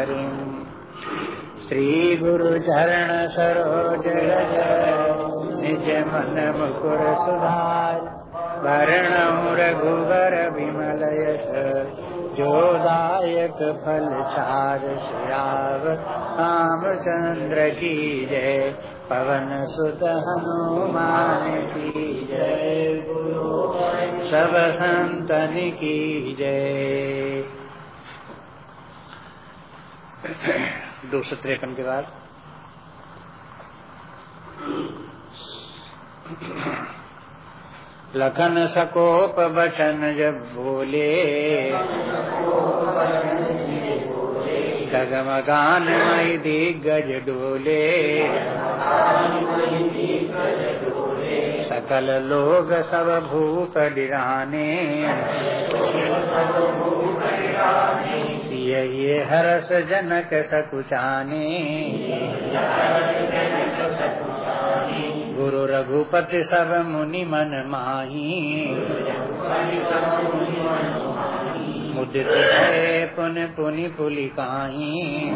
हरिम् श्रीगुरुचरण सरोज रज निज मन मुकुर सुधार वर्णौ रघुवर विमल यश जोदायक फल छाद श्याव रामचंद्र की जय। पवन सुत हनुमान की जय। सब संतन की जय दो सौ तिरपन के बाद। लखन सकोप बचन जब बोले डगमगान मई दिग्गज डोले, सकल लोग सब भूप डिराने ये हरस जनक सकुचाने। गुरु रघुपति सब मुनि मन माही। मुदित है पुन पुनि पुलिकाही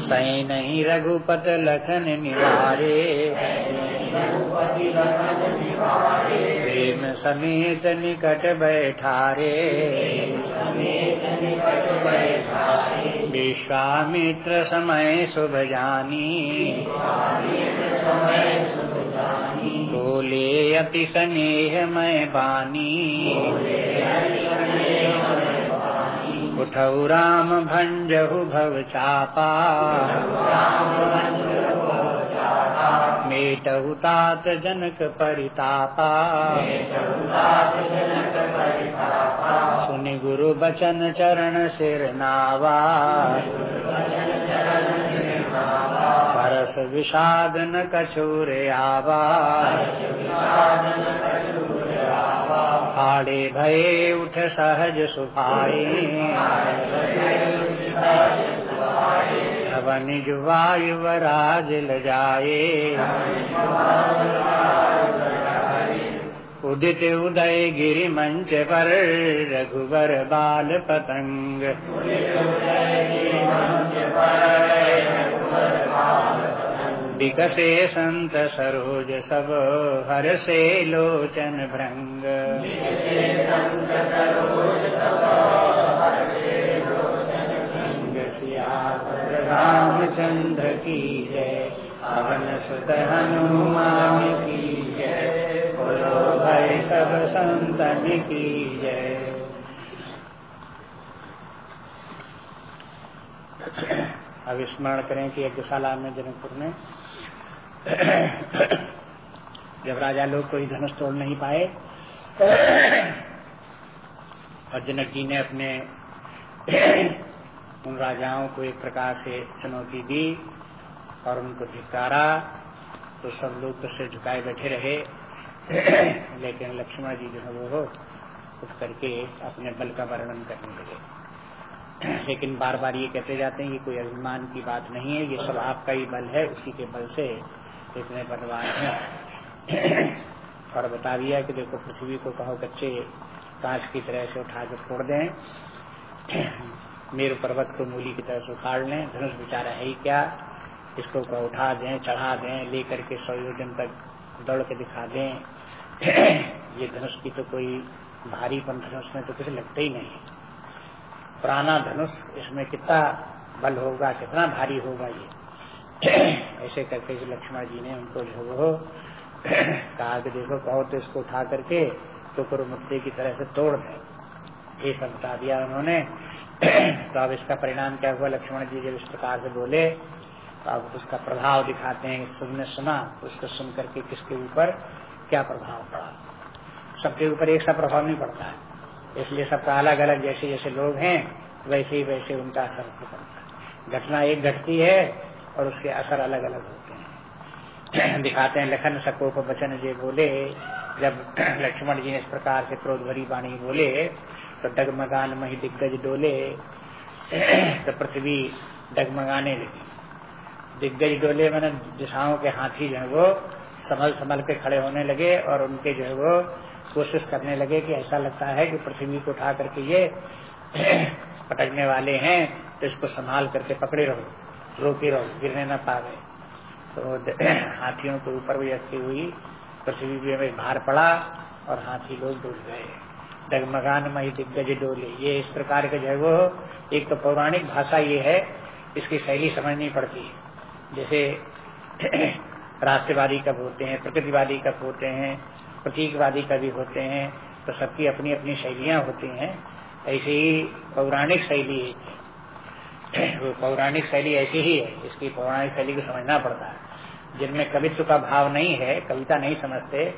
सही नहीं रघुपत लखन निवारे। समेत निकट बैठारे विश्वामित्र समय शुभ जानी बोले अति स्नेह मैं बानी उठऊ राम भंजहु भव चापा। मेटहु तात जनक परितापा सुनि गुरु बचन चरण सिर नावा। परस विषाद न कछूर आवा। फाड़े भये उठ सहज सुभाए धवन जुवायु वराज ल जाए उदित उदय गिरि मंच पर रघुबर बाल पतंग। विकसे संत सरोज सब हर से लोचन भृंग। रामचंद्र की जय। पवन सुत हनुमान की जय। बोलो भाई सब संतन की जय। अब स्मरण करें कि यज्ञशाला में जनकपुर में जब राजा लोग कोई धनुष तोड़ नहीं पाए, और जनक जी ने अपने उन राजाओं को एक प्रकार से चुनौती दी और उनको धिकारा तो सब लोग तो सिर झुकाए बैठे रहे। लेकिन लक्ष्मण जी जो है वो उठ करके अपने बल का वर्णन करने लगे। लेकिन बार बार ये कहते जाते हैं कि कोई अभिमान की बात नहीं है, ये सब आपका ही बल है, उसी के बल से इतने बलवान हैं। और बता दिया कि देखो पृथ्वी को कहो कच्चे कांच की तरह से उठा कर फोड़ दें। मेरु पर्वत को मूली की तरह से उखाड़ लें। धनुष बेचारा है ही क्या? इसको उठा दें, चढ़ा दें, लेकर के सौ योजन तक दौड़ के दिखा दें। ये धनुष की तो कोई भारीपन धनुष में तो कुछ लगता ही नहीं। पुराना धनुष, इसमें कितना बल होगा, कितना भारी होगा ये? ऐसे करके लक्ष्मण जी ने उनको जो वो कहा कि देखो, कहो तो इसको उठा करके तो मुद्दे की तरह से तोड़ दें। ये सब बता दिया उन्होंने। तो अब इसका परिणाम क्या हुआ? लक्ष्मण जी जब इस प्रकार से बोले तो अब उसका प्रभाव दिखाते हैं। सबने सुना, उसको सुन करके किसके ऊपर क्या प्रभाव पड़ा? सबके ऊपर एक सा प्रभाव नहीं पड़ता है। इसलिए सबका अलग अलग जैसे जैसे लोग हैं वैसे ही वैसे उनका असर पड़ता है। घटना एक घटती है और उसके असर अलग अलग होते हैं। दिखाते हैं, लखन सकोप बचन जे बोले। जब लक्ष्मण जी ने इस प्रकार से क्रोध भरी वाणी बोले तो डगमगान मही दिग्गज डोले तो पृथ्वी डगमगाने लगी। दिग्गज डोले मैंने दिशाओं के हाथी जो है वो संभल संभल के खड़े होने लगे और उनके जो है वो कोशिश करने लगे कि ऐसा लगता है कि पृथ्वी को उठा करके ये पटकने वाले हैं तो इसको संभाल करके पकड़े रहो, रोके रहो, गिरने न पा पावे तो हाथियों के ऊपर भी रखी हुई, पृथ्वी में भार पड़ा और हाथी लोग डूब गए। डगमगान मई दिग्गज डोले। ये इस प्रकार के जो है वो, एक तो पौराणिक भाषा ये है, इसकी शैली समझनी पड़ती है। जैसे राष्ट्रवादी कब होते हैं, प्रकृतिवादी कब होते हैं, प्रतीकवादी कभी होते हैं तो सबकी अपनी अपनी शैलियाँ होती हैं। ऐसे ही पौराणिक शैली वो पौराणिक शैली ऐसी ही है इसकी पौराणिक शैली को समझना पड़ता है। जिनमें कवित्व का भाव नहीं है, कविता नहीं समझते,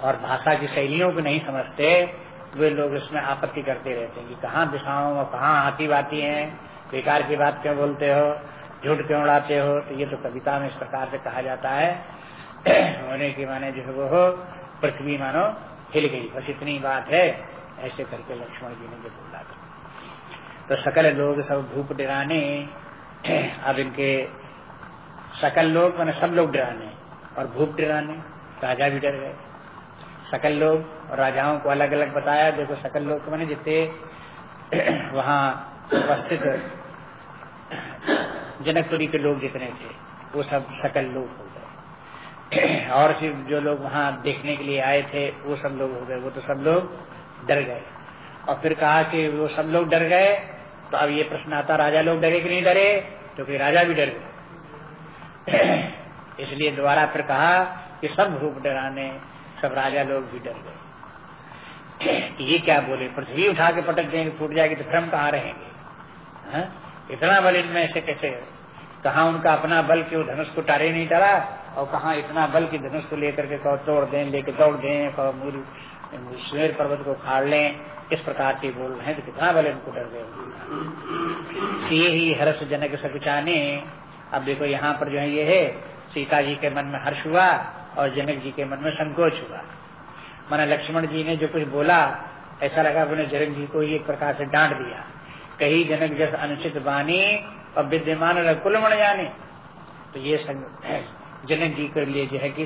और भाषा की शैलियों को नहीं समझते वे लोग इसमें आपत्ति करते रहते हैं कि कहाँ दिशाओं कहाँ आती बाती है, बेकार की बात क्यों बोलते हो, झूठ क्यों उड़ाते हो? तो ये तो कविता में इस प्रकार से कहा जाता है। होने की माने जो वो हो, पृथ्वी मानो हिल गई। बस इतनी बात है, ऐसे करके लक्ष्मण जी ने जो बोला था। तो सकल लोग सब भूप डराने, अब इनके सकल लोग मैंने सब लोग डराने और भूप डराने, राजा भी डर गए। सकल लोग और राजाओं को अलग अलग बताया। देखो, सकल लोग तो मैंने जितने वहाँ उपस्थित जनकपुरी के लोग जितने थे, वो सब सकल लोग हो गए। और सिर्फ़ जो लोग वहाँ देखने के लिए आए थे, वो सब लोग हो गए। वो तो सब लोग डर गए। और फिर कहा कि वो सब लोग डर गए तो अब ये प्रश्न आता, राजा लोग डरे कि नहीं डरे? तो राजा भी डर गए। इसलिए दोबारा फिर कहा कि सब भूप डराने सब राजा लोग भी डर गए। ये क्या बोले? पृथ्वी उठा के पटक देंगे, फूट जाएगी तो फिर हम कहाँ रहेंगे? हा? इतना बल इनमें ऐसे कैसे? कहा उनका अपना बल के धनुष को टारे नहीं डरा और कहा इतना बल की धनुष को लेकर के कहो तोड़ दें, लेके दौड़ दें, कहो सुमेर पर्वत को खाड़ लें। इस प्रकार के बोल रहे हैं तो कितना बल इनको डर गए सीए ही हर्ष जनक सकुचाने अब देखो यहाँ पर जो है ये है, सीता जी के मन में हर्ष हुआ। और जनक जी के मन में संकोच हुआ। माना लक्ष्मण जी ने जो कुछ बोला, ऐसा लगा अपने जनक जी को एक प्रकार से डांट दिया। कही जनक जस अनुचित बानी और विद्यमान कुल मण जाने। तो ये जनक जी के लिए जो है कि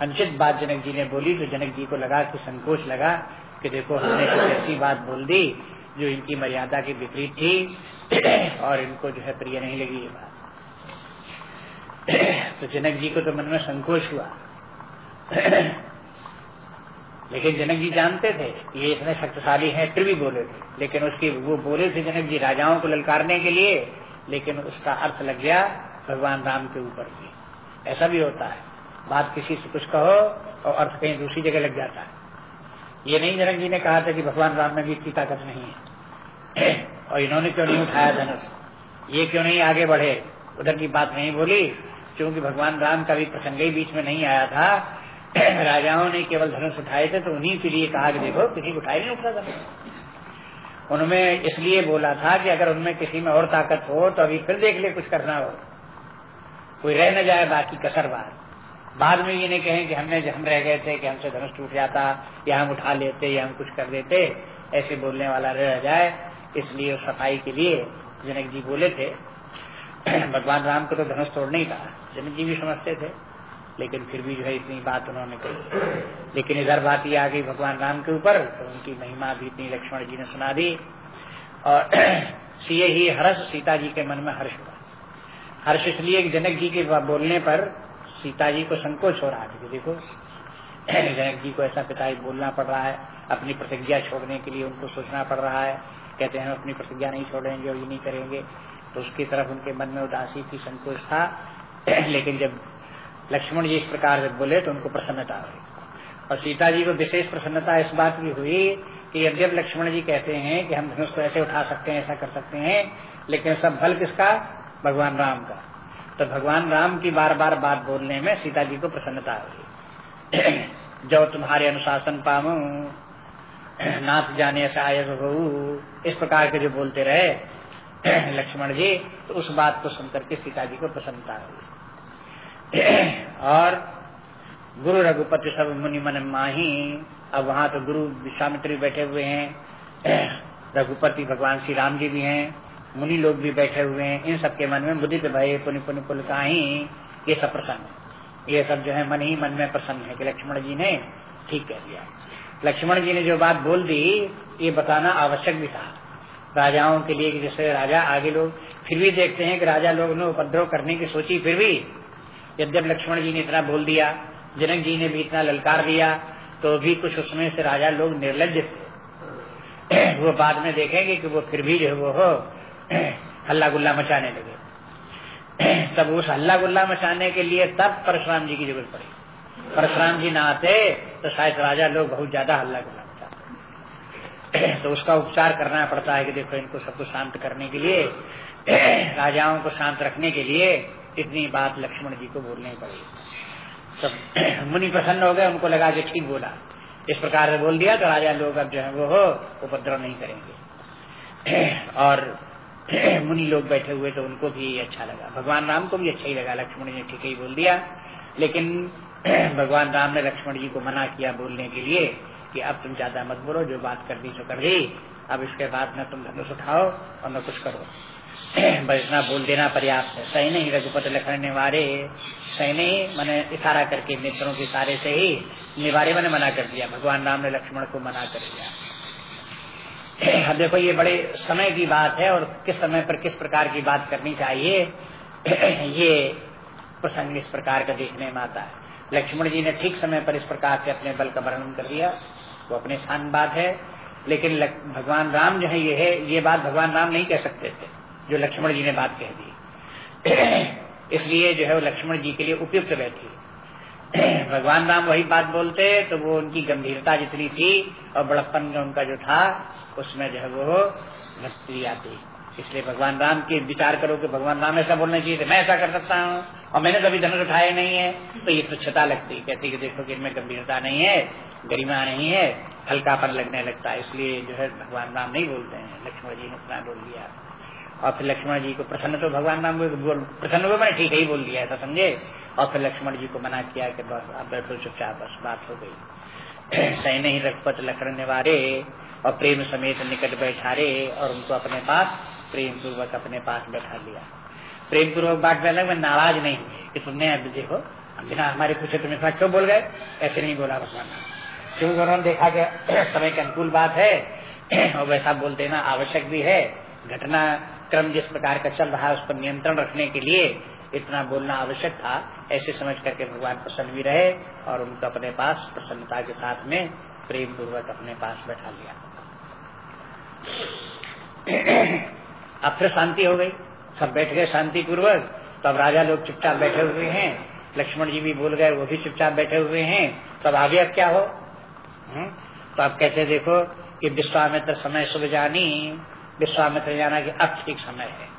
अनुचित बात जनक जी ने बोली तो जनक जी को लगा कि संकोच लगा कि देखो हमने कुछ ऐसी बात बोल दी, जो इनकी मर्यादा के विपरीत थी और इनको जो है प्रिय नहीं लगी ये बात। तो जनक जी को तो मन में संकोच हुआ। लेकिन जनक जी जानते थे ये इतने शक्तिशाली हैं, फिर भी बोले थे। लेकिन उसकी वो बोले थे जनक जी राजाओं को ललकारने के लिए, लेकिन उसका अर्थ लग गया भगवान राम के ऊपर भी। ऐसा भी होता है। बात किसी से कुछ कहो और अर्थ कहीं दूसरी जगह लग जाता है। ये नहीं जनक जी ने कहा था कि भगवान राम में भी इतनी ताकत नहीं है। और इन्होंने क्यों नहीं उठाया धनुष? ये क्यों नहीं आगे बढ़े? उधर की बात नहीं बोली, क्योंकि भगवान राम का भी प्रसंग ही बीच में नहीं आया था। राजाओं ने केवल धनुष उठाए थे तो उन्हीं के लिए कहा कि देखो, किसी को उठाए नहीं उठा धनुष उनमें इसलिए बोला था कि अगर उनमें किसी में और ताकत हो तो अभी फिर देख ले कुछ करना हो। कोई रह न जाए बाकी कसर बात बाद में ये नहीं कहें कि हमने, हम रह गए थे कि हमसे धनुष टूट जाता, या हम उठा लेते, या हम कुछ कर देते। ऐसे बोलने वाला रह जाए, इसलिए सफ़ाई के लिए जनक जी बोले थे। भगवान राम को तो धनुष तोड़ना ही था जनक जी भी समझते थे। लेकिन फिर भी जो है इतनी बात उन्होंने कही। लेकिन इधर बात ये आ गई भगवान राम के ऊपर तो उनकी महिमा भी इतनी लक्ष्मण जी ने सुना दी। और सीए ही हर्ष सीता जी के मन में हर्ष हुआ। हर्ष इसलिए जनक जी के बोलने पर सीता जी को संकोच हो रहा था देखो, जनक जी को ऐसा पिता बोलना पड़ रहा है, अपनी प्रतिज्ञा छोड़ने के लिए उनको सोचना पड़ रहा है। कहते हैं अपनी प्रतिज्ञा नहीं छोड़ेंगे और ये नहीं करेंगे। तो उसकी तरफ़ उनके मन में उदासी थी, संकोच था। लेकिन जब लक्ष्मण जी इस प्रकार से बोले तो उनको प्रसन्नता हुई। और सीता जी को विशेष प्रसन्नता इस बात की हुई कि यद्यप लक्ष्मण जी कहते हैं कि हम धनुष को ऐसे उठा सकते हैं, ऐसा कर सकते हैं, लेकिन सब फल किसका? भगवान राम का। तो भगवान राम की बार बार बात बोलने में सीता जी को प्रसन्नता हुई। जो तुम्हारे अनुशासन पाऊ नाथ जाने ऐसा आय इस प्रकार के जो बोलते रहे लक्ष्मण जी तो उस बात को सुनकर के सीता जी को प्रसन्नता हुई। और गुरु रघुपति सब मुनि मन माही, अब वहाँ तो गुरु विश्वामित्री बैठे हुए हैं। रघुपति भगवान श्री राम जी भी हैं, मुनि लोग भी बैठे हुए हैं। इन सबके मन में मुदित भय, पुनि पुनि पुल का ही ये सब प्रसन्न ये सब जो है मन ही मन में प्रसन्न है कि लक्ष्मण जी ने ठीक कह दिया। लक्ष्मण जी ने जो बात बोल दी, ये बताना आवश्यक भी था। राजाओं के लिए जैसे राजा आगे लोग फिर भी देखते हैं कि राजा लोग ने उपद्रव करने की सोची, फिर भी यद्यप लक्ष्मण जी ने इतना बोल दिया, जनक जी ने भी इतना ललकार दिया तो भी कुछ उसमें से राजा लोग निर्लज थे। वो बाद में देखेंगे कि वो फिर भी जो वो हो हल्ला गुल्ला मचाने लगे। तब उस हल्ला गुल्ला मचाने के लिए तब परशुराम जी की ज़रूरत पड़ी। परशुराम जी ना आते तो शायद राजा लोग बहुत ज़्यादा हल्ला गुल्ला मचाते। तो उसका उपचार करना पड़ता है कि देखो इनको सबको शांत करने के लिए, राजाओं को शांत रखने के लिए इतनी बात लक्ष्मण जी को बोलनी पड़ी। तब मुनि प्रसन्न हो गए, उनको लगा कि ठीक बोला। इस प्रकार से बोल दिया तो राजा लोग अब जो है वो हो, उपद्रव नहीं करेंगे। और मुनि लोग बैठे हुए तो उनको भी अच्छा लगा। भगवान राम को भी अच्छा ही लगा, लक्ष्मण जी ने ठीक ही बोल दिया। लेकिन भगवान राम ने लक्ष्मण जी को मना किया बोलने के लिए कि अब तुम ज़्यादा मत बोलो, जो बात कर दी सो कर दी, अब इसके बाद न तुम धनुष उठाओ और न कुछ करो। बस इतना बोल देना पर्याप्त है। सही नहीं रघुपत लखन निवारे। सही नहीं, मैंने इशारा करके मित्रों के इशारे से ही निवारे मैंने मना कर दिया। भगवान राम ने लक्ष्मण को मना कर दिया। अब देखो, ये बड़े समय की बात है और किस समय पर किस प्रकार की बात करनी चाहिए, ये प्रसंग इस प्रकार का देखने में आता है। लक्ष्मण जी ने ठीक समय पर इस प्रकार से अपने बल का वर्णन कर दिया। वो अपने स्थान बात है। लेकिन भगवान राम जो है, ये है, ये बात भगवान राम नहीं कह सकते थे। जो लक्ष्मण जी ने बात कह दी। इसलिए जो है वो लक्ष्मण जी के लिए उपयुक्त बैठी। भगवान राम वही बात बोलते तो वो उनकी गंभीरता जितनी थी और बड़प्पन उनका जो था, उसमें जो है वो भक्ति आती। इसलिए भगवान राम के विचार करो कि भगवान राम ऐसा बोलना चाहिए मैं ऐसा कर सकता हूँ और मैंने कभी धनुष उठाए नहीं है। तो ये तुच्छता लगती कहती कि देखो कि इनमें गंभीरता नहीं है, गरिमा नहीं है, हल्कापन लगने लगता है। इसलिए जो है भगवान राम नहीं बोलते हैं। लक्ष्मण जी ने उतना बोल दिया। और फिर लक्ष्मण जी को प्रसन्न तो भगवान राम को प्रसन्न हुए मैंने ठीक ही बोल दिया ऐसा समझे? और फिर लक्ष्मण जी को मना किया कि बस, अब बैठो चुपचाप बस बात हो गई। सही नहीं रखपत लखन निवारे और प्रेम समेत निकट बैठारे और उनको अपने पास प्रेम पूर्वक अपने पास बैठा लिया। प्रेम पूर्वक बात बैठा मैं नाराज़ नहीं कि तुमने अब देखो बिना हमारे पूछे तुम इतना क्यों बोल गए? ऐसे नहीं बोला भगवान। क्योंकि उन्होंने देखा कि समय के अनुकूल बात है। और वैसा बोल देना आवश्यक भी है। घटना क्रम जिस प्रकार का चल रहा है उस पर नियंत्रण रखने के लिए इतना बोलना आवश्यक था। ऐसे समझ करके भगवान प्रसन्न भी रहे और उनको अपने पास प्रसन्नता के साथ में प्रेम पूर्वक अपने पास बैठा लिया। अब फिर शांति हो गई। सब बैठ गए शांति पूर्वक तो अब राजा लोग चुपचाप बैठे हुए हैं। लक्ष्मण जी भी बोल गए, वो भी चुपचाप बैठे हुए हैं। तब आगे अब क्या हो? हुँ? तो आप कहते देखो कि विश्वामित्र समय सुबह जानी। विश्वामित्र जाना कि अब ठीक समय है।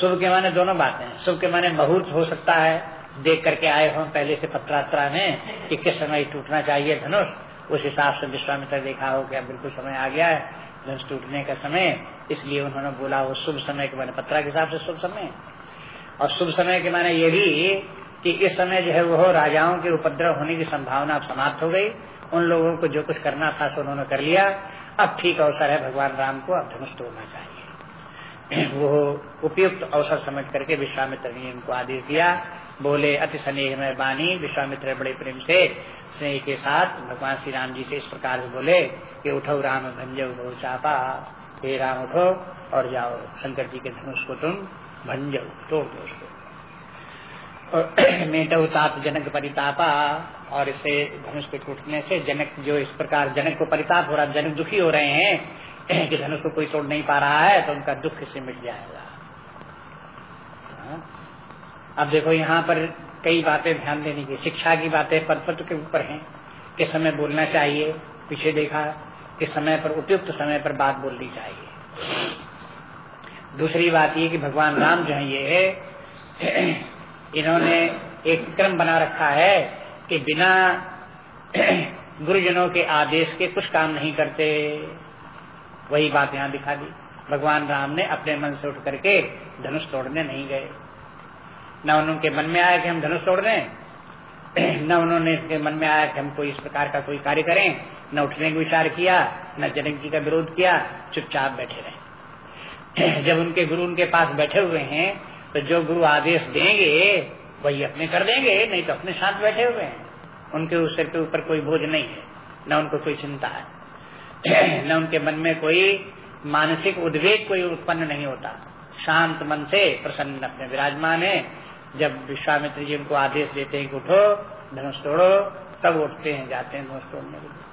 शुभ के माने दोनों बातें हैं। शुभ के माने मुहूर्त हो सकता है, देख करके आए हो, पहले से पत्रात्रा में कि किस समय टूटना चाहिए धनुष। उस हिसाब से विश्वामित्र देखा हो कि अब बिल्कुल समय आ गया है, धनुष टूटने का समय। इसलिए उन्होंने बोला, वो शुभ समय के माने पत्रा के हिसाब से शुभ समय और शुभ समय के माने ये भी कि इस समय जो है वो राजाओं के उपद्रव होने की संभावना समाप्त हो गई। उन लोगों को जो कुछ करना था उन्होंने कर लिया। अब ठीक अवसर है, भगवान राम को अब धनुष तोड़ना चाहिए। वो उपयुक्त अवसर समझ करके विश्वामित्र ने इनको आदेश दिया, बोले, अति स्नेह में बानी विश्वामित्र बड़े प्रेम से स्नेह के साथ भगवान श्री राम जी से इस प्रकार से बोले कि उठो राम भंजो बहु चापा, हे राम उठो और जाओ, शंकर जी के धनुष को तुम भंजो, तोड़ दो उसको। और मेटो ताप जनक परितापा, और इसे धनुष के टूटने से जनक जो इस प्रकार जनक को परिताप हो रहा, जनक दुखी हो रहे हैं, कि धनुष को कोई तोड़ नहीं पा रहा है तो उनका दुख से मिट जाएगा। हाँ? अब देखो, यहाँ पर कई बातें ध्यान देने की, शिक्षा की बातें पद पद के ऊपर हैं। किस समय बोलना चाहिए? पीछे देखा, किस समय पर, उपयुक्त समय पर बात बोलनी चाहिए। दूसरी बात ये कि भगवान राम जो है, ये इन्होंने एक क्रम बना रखा है कि बिना गुरुजनों के आदेश के कुछ काम नहीं करते। वही बात यहाँ दिखा दी। भगवान राम ने अपने मन से उठ करके धनुष तोड़ने नहीं गए। न उनके मन में आया कि हम धनुष तोड़ दें। न उन्होंने इसके मन में आया कि हम कोई इस प्रकार का कोई कार्य करें। न उठने का विचार किया, न जनक जी का विरोध किया, चुपचाप बैठे रहे। जब उनके गुरु उनके पास बैठे हुए हैं तो जो गुरु आदेश देंगे, वही अपने कर देंगे, नहीं तो अपने साथ बैठे हुए हैं। उनके उस सिर के ऊपर कोई बोझ नहीं है, न उनको कोई चिंता है। न उनके मन में कोई मानसिक उद्वेग कोई उत्पन्न नहीं होता। शांत मन से प्रसन्न अपने विराजमान है। जब विश्वामित्र जी उनको आदेश देते हैं कि उठो, धनुष तोड़ो, तब उठते हैं, जाते हैं धनुष तोड़ने के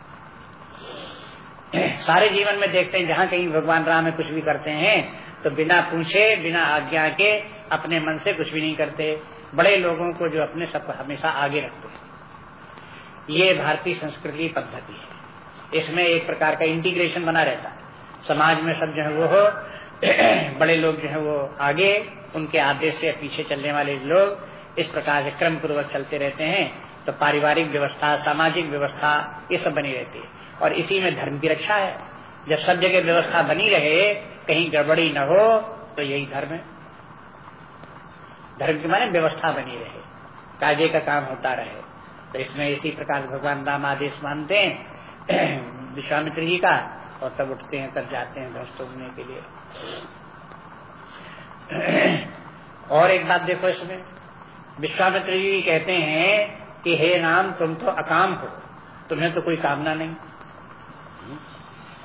सारे जीवन में देखते हैं, जहाँ कहीं भगवान राम कुछ भी करते हैं तो बिना पूछे, बिना आज्ञा के अपने मन से कुछ भी नहीं करते, बड़े लोगों को जो अपने सब हमेशा आगे रखते हैं। ये भारतीय संस्कृति पद्धति है। इसमें एक प्रकार का इंटीग्रेशन बना रहता है। समाज में सब जो है वो हो, बड़े लोग जो है वो आगे, उनके आदेश से पीछे चलने वाले लोग इस प्रकार से क्रम पूर्वक चलते रहते हैं तो पारिवारिक व्यवस्था, सामाजिक व्यवस्था, ये सब बनी रहती है। और इसी में धर्म की रक्षा है। जब सब जगह व्यवस्था बनी रहे, कहीं गड़बड़ी न हो तो यही धर्म है। धर्म की माने व्यवस्था बनी रहे कायदे का काम होता रहे। तो इसमें इसी प्रकार भगवान राम आदेश मानते हैं, विश्वामित्र जी का, और तब उठते हैं, तब जाते हैं ध्वस्त होने के लिए। और एक बात देखो इसमें, विश्वामित्र जी कहते हैं कि हे राम, तुम तो अकाम हो, तुम्हें तो कोई कामना नहीं।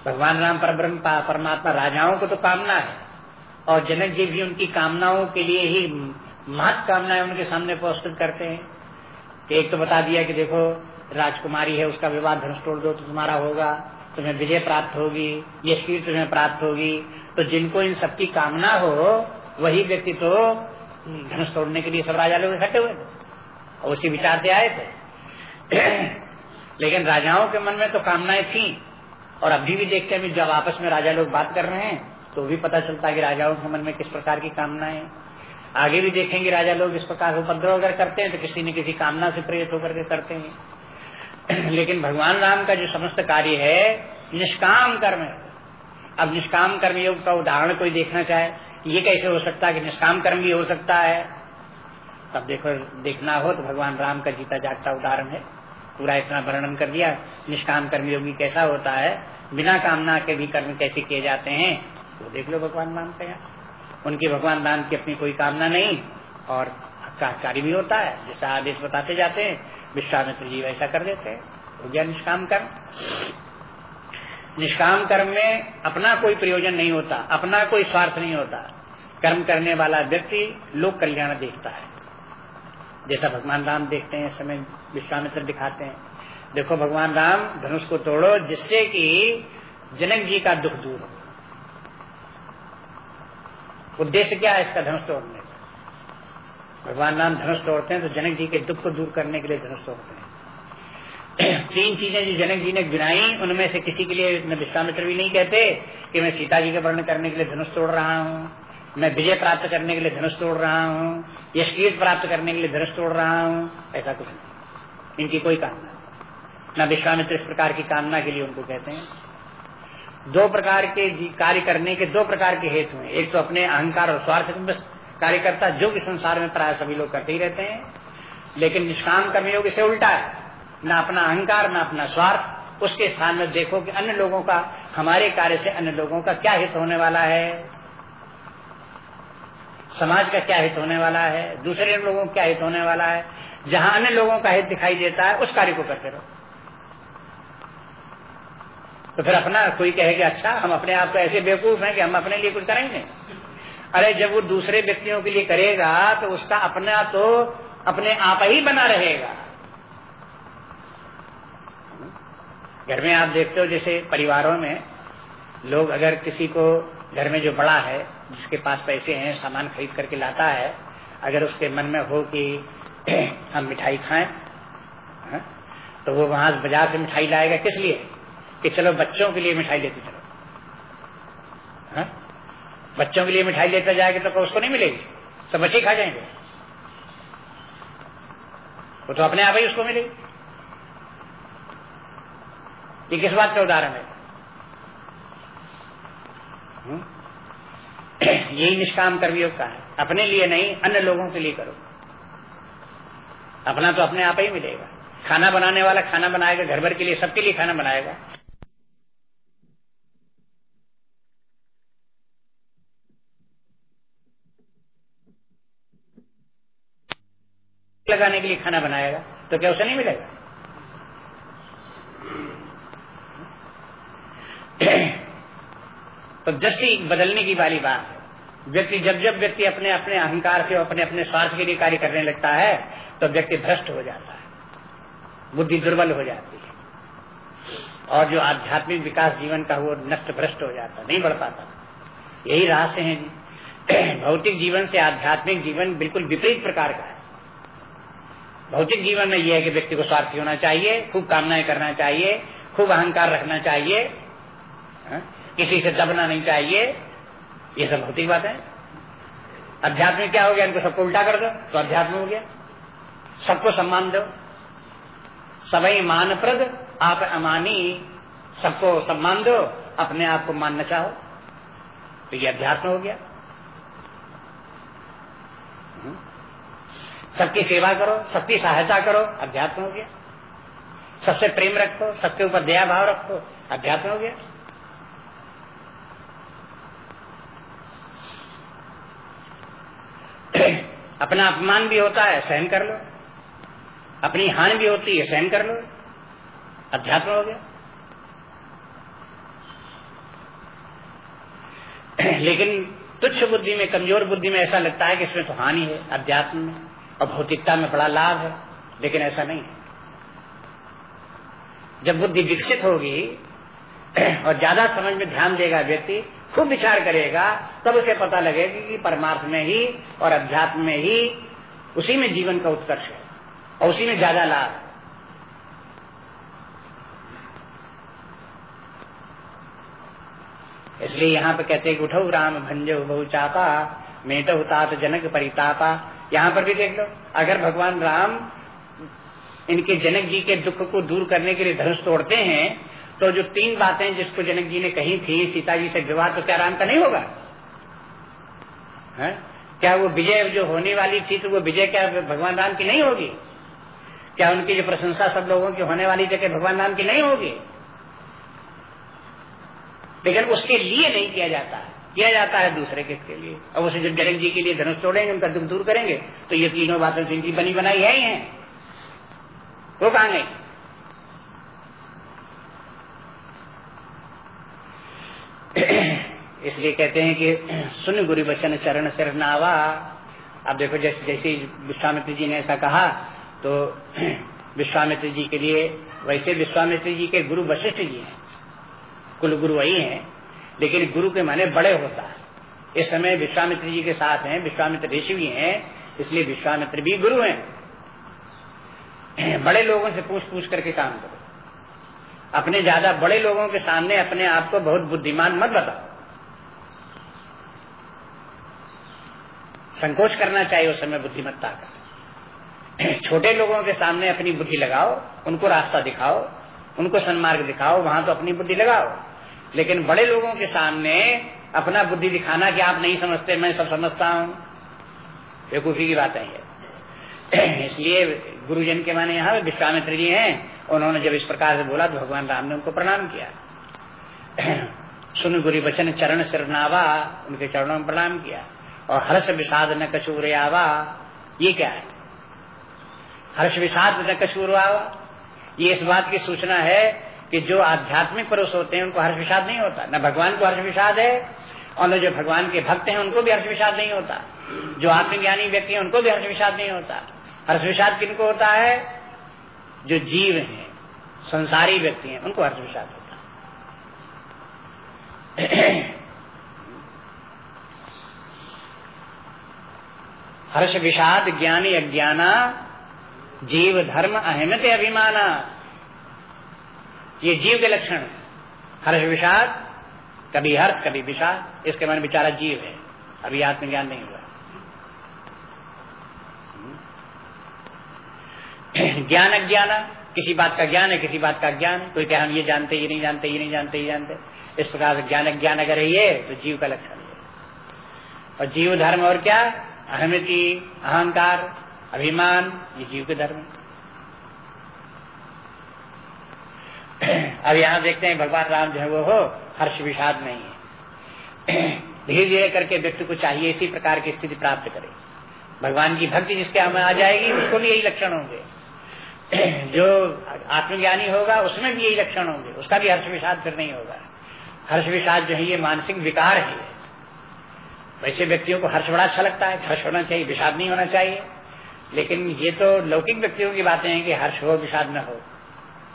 भगवान राम पर ब्रह्म परमात्मा राजाओं को तो कामना है, और जनक जी भी उनकी कामनाओं के लिए ही महत कामनाएँ उनके सामने प्रस्तुत करते हैं। एक तो बता दिया कि देखो, राजकुमारी है, उसका विवाह धनुष तोड़ दो तो तुम्हारा होगा, तुम्हें विजय प्राप्त होगी, ये शीर तुम्हें प्राप्त होगी। तो जिनको इन सबकी कामना हो, वही व्यक्ति तो धनुष तोड़ने के लिए सब राजा लोग इकट्ठे हुए थे। और उसी विचार से आए थे। लेकिन राजाओं के मन में तो कामनाएँ थी। और अभी भी देखते हैं जब आपस में राजा लोग बात कर रहे हैं तो भी पता चलता है कि राजाओं के मन में किस प्रकार की कामनाएँ आगे भी देखेंगे राजा लोग इस प्रकार उपद्रव अगर करते हैं तो किसी न किसी कामना से प्रेरित होकर के करते हैं। लेकिन भगवान राम का जो समस्त कार्य है, निष्काम कर्म है। अब निष्काम कर्म योग का उदाहरण कोई देखना चाहे, ये कैसे हो सकता है कि निष्काम कर्म भी हो सकता है? तब देखो, देखना हो तो भगवान राम का जीता जागता उदाहरण है। पूरा इतना वर्णन कर दिया, निष्काम कर्म योगी कैसा होता है? बिना कामना के भी कर्म कैसे किए जाते हैं? वो देख लो भगवान राम का यहाँ। उनकी भगवान राम की अपनी कोई कामना नहीं, और कार्य भी होता है, जैसा आदेश बताते जाते हैं, विश्वामित्र जी वैसा कर देते हैं, हो गया निष्काम कर्म। निष्काम कर्म में अपना कोई प्रयोजन नहीं होता, अपना कोई स्वार्थ नहीं होता। कर्म करने वाला व्यक्ति लोक कल्याण देखता है। जैसा भगवान राम देखते हैं समय विश्वामित्र दिखाते हैं। देखो भगवान राम, धनुष को तोड़ो, जिससे कि जनक जी का दुख दूर हो। उद्देश्य क्या है इसका धनुष तोड़ने का? भगवान राम धनुष तोड़ते हैं तो जनक जी के दुख को दूर करने के लिए धनुष तोड़ते हैं। तीन चीज़ें जो जनक जी ने गिनाई, उनमें से किसी के लिए विश्वामित्र भी नहीं कहते कि मैं सीता जी के वर्ण करने के लिए धनुष तोड़ रहा हूँ, मैं विजय प्राप्त करने के लिए धनुष तोड़ रहा हूँ, यशकीर्त प्राप्त करने के लिए धनुष तोड़ रहा हूँ, ऐसा कुछ नहीं। इनकी कोई कामना न विश्वामित्र इस प्रकार की कामना के लिए उनको कहते हैं। दो प्रकार के कार्य करने के दो प्रकार के हेतु हैं। एक तो अपने अहंकार और स्वार्थ कार्य करता जो कि संसार में प्राय सभी लोग करते ही रहते हैं। लेकिन निष्काम कर्मयोग इसे उल्टा है, न अपना अहंकार, न अपना स्वार्थ, उसके स्थान में देखो कि अन्य लोगों का, हमारे कार्य से अन्य लोगों का क्या हित होने वाला है? समाज का क्या हित होने वाला है? दूसरे लोगों का क्या हित होने वाला है? जहाँ अन्य लोगों का हित दिखाई देता है, उस कार्य को करते रहो। तो फिर अपना कोई कहेगा अच्छा हम अपने आप को ऐसे बेवकूफ़ हैं कि हम अपने लिए कुछ करेंगे। अरे, जब वो दूसरे व्यक्तियों के लिए करेगा तो उसका अपना तो अपने आप ही बना रहेगा। घर में आप देखते हो, जैसे परिवारों में लोग अगर किसी को घर में जो बड़ा है, जिसके पास पैसे हैं, सामान खरीद करके लाता है, अगर उसके मन में हो कि हम मिठाई खाएँ तो वो वहाँ बाज़ार से मिठाई लाएगा किस लिए? कि चलो बच्चों के लिए मिठाई लेते चलो। हा? बच्चों के लिए मिठाई लेता जाएगा तो उसको नहीं मिलेगी। तो बच्चे खा जाएँगे। वो तो अपने आप ही उसको मिलेगी। ये किस बात का उदाहरण है? हम्म? यही निष्काम कर्मयोग का है। अपने लिए नहीं, अन्य लोगों के लिए करो। अपना तो अपने आप ही मिलेगा। खाना बनाने वाला खाना बनाएगा, घर भर के लिए, सबके लिए खाना बनाएगा। लगाने के लिए खाना बनाएगा तो क्या उसे नहीं मिलेगा? तो दृष्टि बदलने की वाली बात है। व्यक्ति जब जब व्यक्ति अपने अपने अहंकार से अपने अपने स्वार्थ के लिए कार्य करने लगता है तो व्यक्ति भ्रष्ट हो जाता है। बुद्धि दुर्बल हो जाती है। और जो आध्यात्मिक विकास जीवन का वो नष्ट भ्रष्ट हो जाता नहीं बढ़ पाता। यही रहस्य है भौतिक जीवन से आध्यात्मिक जीवन बिल्कुल विपरीत प्रकार का भौतिक जीवन में यह है कि व्यक्ति को स्वार्थी होना चाहिए, खूब कामनाएँ करना चाहिए, खूब अहंकार रखना चाहिए, हा? किसी से दबना नहीं चाहिए। ये सब भौतिक बात है। अध्यात्म क्या हो गया? इनको सबको उल्टा कर दो तो अध्यात्म हो गया। सबको सम्मान दो। सबई मानप्रद, आप अमानी। सबको सम्मान दो, अपने आप को मानना चाहो। तो ये अध्यात्म हो गया। सबकी सेवा करो, सबकी सहायता करो, अध्यात्म हो गया। सबसे प्रेम रखो, सबके ऊपर दया भाव रखो, अध्यात्म हो गया। अपना अपमान भी होता है, सहन कर लो। अपनी हानि भी होती है, सहन कर लो। अध्यात्म हो गया। लेकिन तुच्छ बुद्धि में, कमज़ोर बुद्धि में ऐसा लगता है कि इसमें तो हानि है, अध्यात्म में। और भौतिकता में बड़ा लाभ है, लेकिन ऐसा नहीं। जब बुद्धि विकसित होगी और ज़्यादा समझ में ध्यान देगा व्यक्ति, खूब विचार करेगा, तब उसे पता लगेगा कि परमार्थ में ही और अध्यात्म में ही उसी में जीवन का उत्कर्ष है और उसी में ज़्यादा लाभ इसलिए यहाँ पे कहते हैं उठो राम भंज बहु चापा मेट उतात जनक परितापा यहाँ पर भी देख लो, अगर भगवान राम इनके जनक जी के दुख को दूर करने के लिए धनुष तोड़ते हैं तो जो तीन बातें जिसको जनक जी ने कही थी, सीता जी से विवाह तो क्या राम का नहीं होगा? है? क्या वो विजय जो होने वाली थी तो वो विजय क्या भगवान राम की नहीं होगी? क्या उनकी जो प्रशंसा सब लोगों की होने वाली जगह भगवान राम की नहीं होगी? लेकिन उसके लिए नहीं किया जाता। है किया जाता है दूसरे के, के लिए। और उसे जब जनक जी के लिए धनुष तोड़ेंगे उनका दुख दूर करेंगे तो ये तीनों बातें तो इनकी बनी बनाई है ही है। वो कहा गई? इसलिए कहते हैं कि सुन गुरु वचन चरण सिर नावा। अब देखो जैसे जैसे विश्वामित्र जी ने ऐसा कहा तो विश्वामित्र जी के लिए वैसे विश्वामित्र जी के गुरु वशिष्ठ जी हैं। कुल गुरु वही हैं। लेकिन गुरु के माने बड़े होता है। इस समय विश्वामित्र जी के साथ हैं, विश्वामित्र ऋषि भी हैं, इसलिए विश्वामित्र भी गुरु हैं। बड़े लोगों से पूछ पूछ करके काम करो। अपने ज़्यादा बड़े लोगों के सामने अपने आप को बहुत बुद्धिमान मत बताओ। संकोच करना चाहिए उस समय बुद्धिमत्ता का। छोटे लोगों के सामने अपनी बुद्धि लगाओ, उनको रास्ता दिखाओ, उनको सन्मार्ग दिखाओ, वहाँ तो अपनी बुद्धि लगाओ। लेकिन बड़े लोगों के सामने अपना बुद्धि दिखाना कि आप नहीं समझते, मैं सब समझता हूँ। बेकूफी की बात है। इसलिए गुरुजन के माने यहाँ विश्वामित्र जी हैं, उन्होंने जब इस प्रकार से बोला तो भगवान राम ने उनको प्रणाम किया। सुन गुरु वचन चरण सिरनावा उनके चरणों में प्रणाम किया। और हर्ष विषाद न कसूर आवा, ये क्या है? हर्ष विषाद न कसूर आवा, ये इस बात की सूचना है कि जो आध्यात्मिक पुरुष होते हैं, उनको हर्ष विषाद नहीं होता। न भगवान को हर्ष विषाद है, और न जो भगवान के भक्त हैं, उनको भी हर्ष विषाद नहीं होता। जो आत्मज्ञानी व्यक्ति है, उनको भी हर्ष विषाद नहीं होता। हर्ष विषाद किनको होता है? जो जीव है, संसारी व्यक्ति हैं, उनको हर्ष विषाद होता। हर्ष विषाद ज्ञानी अज्ञाना, जीव धर्म अहमत अभिमाना। ये जीव के लक्षण हर्ष विषाद, कभी हर्ष, कभी विषाद, इसके मन बेचारा जीव है। अभी आत्मज्ञान नहीं हुआ। ज्ञान अज्ञान, किसी बात का ज्ञान है, किसी बात का ज्ञान कोई क्या हम ये जानते, ये नहीं जानते, ये नहीं जानते, ये जानते। इस प्रकार से ज्ञान अज्ञान अगर है ये तो जीव का लक्षण है। और जीव धर्म और क्या? अहमति, अहंकार, अभिमान, ये जीव के धर्म अब यहाँ देखते हैं भगवान राम जो है वो हो, हर्ष विषाद नहीं है। धीरे धीरे करके व्यक्ति को चाहिए इसी प्रकार की स्थिति प्राप्त करे। भगवान की भक्ति जिसके हमें आ जाएगी, उसको भी यही लक्षण होंगे। जो आत्मज्ञानी होगा, उसमें भी यही लक्षण होंगे। उसका भी हर्ष विषाद फिर नहीं होगा। हर्ष विषाद जो है, ये मानसिक विकार है। वैसे व्यक्तियों को हर्ष बड़ा अच्छा लगता है, हर्ष होना चाहिए, विषाद नहीं होना चाहिए। लेकिन ये तो लौकिक व्यक्तियों की बातें हैं कि हर्ष हो, विषाद न हो।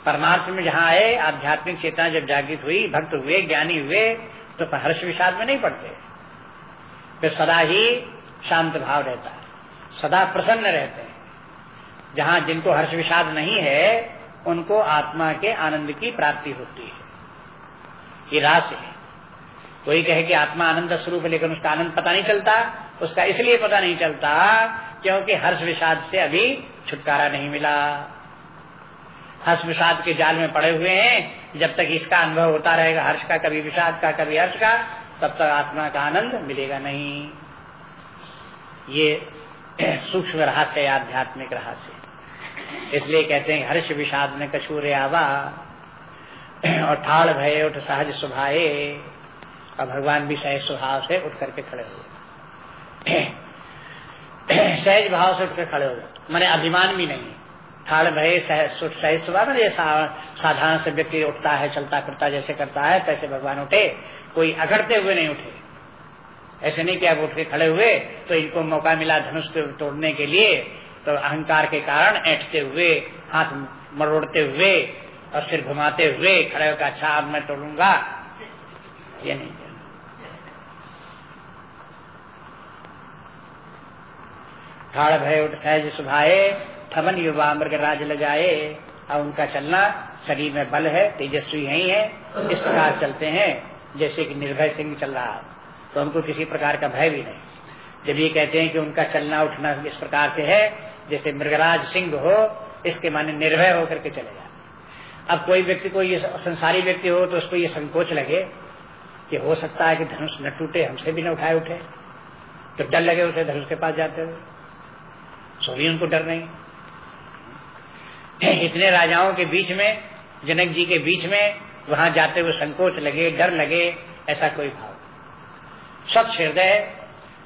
परमार्थ में जहाँ आए, आध्यात्मिक चेतना जब जागृत हुई, भक्त हुए, ज्ञानी हुए तो हर्ष विषाद में नहीं पड़ते। फिर सदा ही शांत भाव रहता है, सदा प्रसन्न रहते हैं। जहाँ जिनको हर्ष विषाद नहीं है, उनको आत्मा के आनंद की प्राप्ति होती है। ये रास है। कोई कहे कि आत्मा आनंद स्वरूप है लेकिन उसका आनंद पता नहीं चलता। उसका इसलिए पता नहीं चलता, क्योंकि हर्ष विषाद से अभी छुटकारा नहीं मिला। हर्ष विषाद के जाल में पड़े हुए हैं। जब तक इसका अनुभव होता रहेगा, हर्ष का, कभी विषाद का, कभी हर्ष का, तब तक आत्मा का आनंद मिलेगा नहीं। ये सूक्ष्म रहस्य है आध्यात्मिक रहस्य इसलिए कहते हैं, हर्ष विषाद में कछूरे आवा, और ठाड़ भय, उठ सहज सुभाए और भगवान भी सहज स्वभाव से उठ करके खड़े हुए सहज भाव से उठ कर खड़े हो गए। मैंने अभिमान भी नहीं ठाड़ भय सहज स्वभाव में साधारण से व्यक्ति उठता है, चलता फिरता जैसे करता है तैसे भगवान उठे, कोई अगड़ते हुए नहीं उठे। ऐसे नहीं कि अब उठ के खड़े हुए तो इनको मौका मिला धनुष तोड़ने के लिए तो अहंकार के कारण ऐठते हुए, हाथ मरोड़ते हुए और सिर घुमाते हुए खड़े होकर अच्छा अब मैं तोड़ूँगा। ये नहीं ठाड़ भय उठ सहज सुभाए थमन युवा मृग राज लगाए। अब उनका चलना शरीर में बल है, तेजस्वी यही है। इस प्रकार चलते हैं, जैसे कि निर्भय सिंह चल रहा तो हमको किसी प्रकार का भय भी नहीं। जब ये कहते हैं कि उनका चलना उठना इस प्रकार से है, जैसे मृगराज सिंह हो, इसके माने निर्भय होकर के चलेगा अब कोई व्यक्ति को ये संसारी व्यक्ति हो तो उसको ये संकोच लगे कि हो सकता है कि धनुष न टूटे, हमसे भी न उठाए उठे। तो डर लगे उसे, धनुष के पास जाते हुए। सो भी उनको डर नहीं। इतने राजाओं के बीच में, जनक जी के बीच में, वहाँ जाते हुए संकोच लगे, डर लगे, ऐसा कोई भाव स्वच्छ हृदय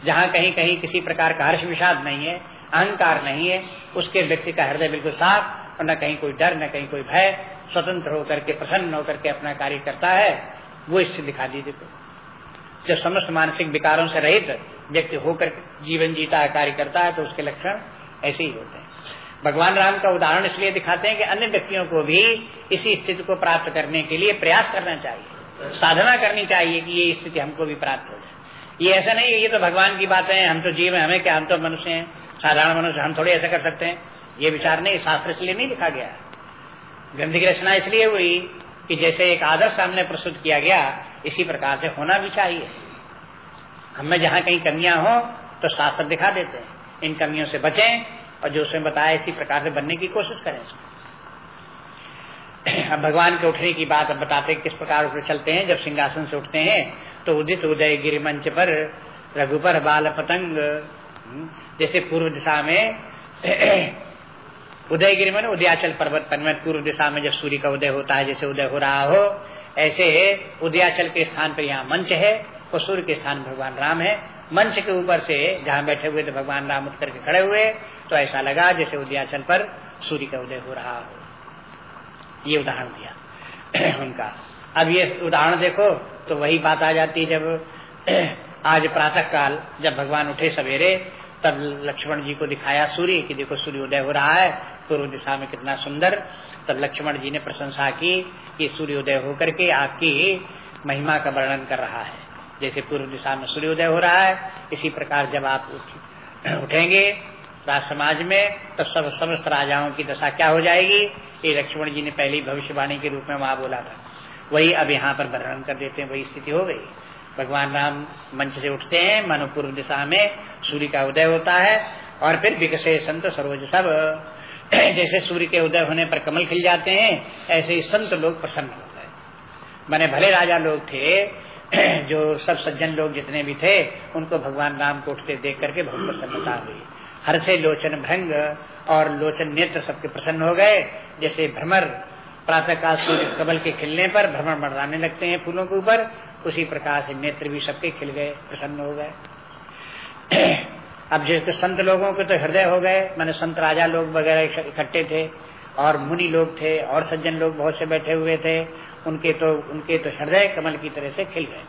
जहाँ कहीं कहीं किसी प्रकार का हर्ष विषाद नहीं है, अहंकार नहीं है, उसके व्यक्ति का हृदय बिल्कुल साफ़, और न कहीं कोई डर, न कहीं कोई भय, स्वतंत्र होकर के, प्रसन्न होकर के अपना कार्य करता है, वो इससे दिखा दीजिए तो। जब समस्त मानसिक विकारों से रहित व्यक्ति होकर जीवन जीता है कार्य करता है तो उसके लक्षण ऐसे ही होते हैं। भगवान राम का उदाहरण इसलिए दिखाते हैं कि अन्य व्यक्तियों को भी इसी स्थिति को प्राप्त करने के लिए प्रयास करना चाहिए। साधना करनी चाहिए कि ये स्थिति हमको भी प्राप्त हो जाए। ये ऐसा नहीं है, ये तो भगवान की बातें हैं, हम तो जीव हैं, हमें क्या, हम तो मनुष्य हैं, साधारण मनुष्य, हम थोड़े ऐसा कर सकते हैं। ये विचार नहीं, शास्त्र इसलिए नहीं लिखा गया ग्रंथ की रचना इसलिए हुई कि जैसे एक आदर्श सामने प्रस्तुत किया गया, इसी प्रकार से होना भी चाहिए। हमें जहाँ कहीं कमियाँ हो तो शास्त्र दिखा देते हैं। इन कमियों से बचें और जो उसमें बताया इसी प्रकार से बनने की कोशिश करें अब भगवान के उठने की बात अब बताते किस प्रकार उठ चलते हैं। जब सिंहासन से उठते हैं तो उदित उदय गिर मंच पर रघुपर बाल पतंग हम्म, जैसे पूर्व दिशा में उदयगिरी में उदयाचल पर्वत पर पूर्व दिशा में जब सूर्य का उदय होता है जैसे उदय हो रहा हो ऐसे उदयाचल के स्थान पर यहाँ मंच है और सूर्य के स्थान भगवान राम है। मंच के ऊपर से जहाँ बैठे हुए थे भगवान राम उठ करके खड़े हुए तो ऐसा लगा जैसे उदयाचल पर सूर्य का उदय हो रहा हो। ये उदाहरण दिया। उनका। अब ये उदाहरण देखो तो वही बात आ जाती है जब आज प्रातः काल जब भगवान उठे सवेरे, तब लक्ष्मण जी को दिखाया सूर्य कि देखो सूर्य उदय हो रहा है, पूर्व दिशा में कितना सुंदर। तब लक्ष्मण जी ने प्रशंसा की कि सूर्योदय होकर के आपकी महिमा का वर्णन कर रहा है। जैसे पूर्व दिशा में सूर्योदय हो रहा है इसी प्रकार जब आप उठ, उठेंगे राज समाज में तब सब समस्त राजाओं की दशा क्या हो जाएगी? ये लक्ष्मण जी ने पहली भविष्यवाणी के रूप में वहाँ बोला था। वही अब यहाँ पर वर्णन कर देते हैं वही स्थिति हो गई। भगवान राम मंच से उठते हैं मनो पूर्व दिशा में सूर्य का उदय होता है और फिर विकसे संत सरोज सब जैसे सूर्य के उदय होने पर कमल खिल जाते हैं ऐसे ही संत लोग प्रसन्न हो। गए मैंने भले राजा लोग थे जो सब सज्जन लोग जितने भी थे, उनको भगवान राम को उठते देख करके बहुत प्रसन्नता हुई। हर से लोचन भ्रंग और लोचन नेत्र सबके प्रसन्न हो गए। जैसे भ्रमर प्रातः काल सूर्य कमल के खिलने पर भ्रमर मरदाने लगते हैं फूलों के ऊपर, उसी प्रकार से नेत्र भी सबके खिल गए, प्रसन्न हो गए। अब जो संत लोगों के तो हृदय हो गए, मैंने संत राजा लोग वगैरह इकट्ठे थे, और मुनि लोग थे, और सज्जन लोग बहुत से बैठे हुए थे उनके तो उनके तो हृदय कमल की तरह से खिल गए।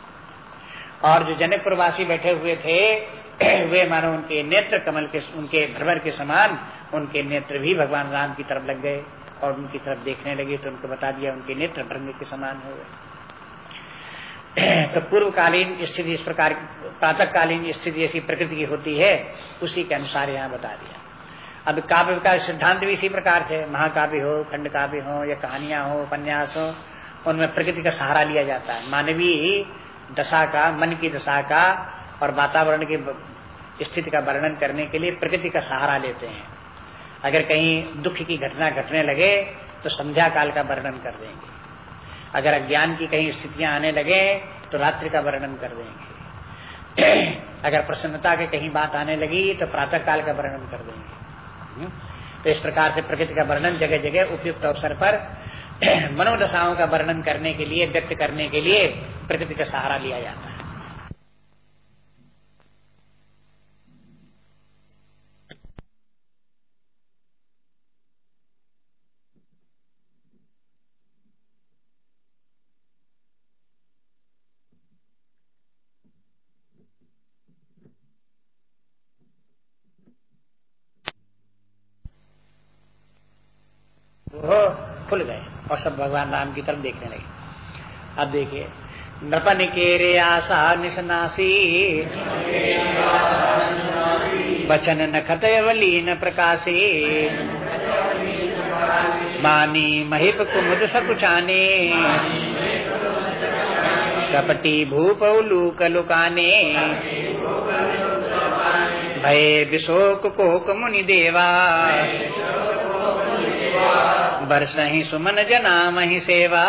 और जो जनक प्रवासी बैठे हुए थे, वे मानो उनके नेत्र कमल के, उनके भ्रमर के समान उनके नेत्र भी भगवान राम की तरफ़ लग गए और उनकी तरफ़ देखने लगे तो उनको बता दिया उनके नेत्र भ्रम के समान हो गए। तो पूर्वकालीन स्थिति इस प्रकार, प्रातकालीन स्थिति ऐसी प्रकृति की होती है, उसी के अनुसार यहाँ बता दिया। अब काव्य का सिद्धांत भी इसी प्रकार से, महाकाव्य हो खंड काव्य हो, या कहानियाँ हो, उपन्यास हो उनमें प्रकृति का सहारा लिया जाता है। मानवीय दशा का, मन की दशा का और वातावरण की स्थिति का वर्णन करने के लिए प्रकृति का सहारा लेते हैं। अगर कहीं दुख की घटना घटने लगे तो संध्या काल का वर्णन कर देंगे। अगर अज्ञान की कहीं स्थितियाँ आने लगे तो रात्रि का वर्णन कर देंगे। अगर प्रसन्नता के कहीं बात आने लगी तो प्रातः काल का वर्णन कर देंगे। हम्म? तो इस प्रकार से प्रकृति का वर्णन जगह जगह उपयुक्त अवसर पर मनोदशाओं का वर्णन करने के लिए, व्यक्त करने के लिए प्रकृति का सहारा लिया जाता है। वो खुल गए। और सब भगवान राम की तरफ़ देखने लगे। अब देखिए नपन के रे आशा निशनासी बचन नखत न प्रकाशी। मानी महिप कुमुद सकुचाने। कपटी भूप लूक लुकाने। भय विशोक कोक मुनि देवा। बरसही सुमन जना मही सेवा।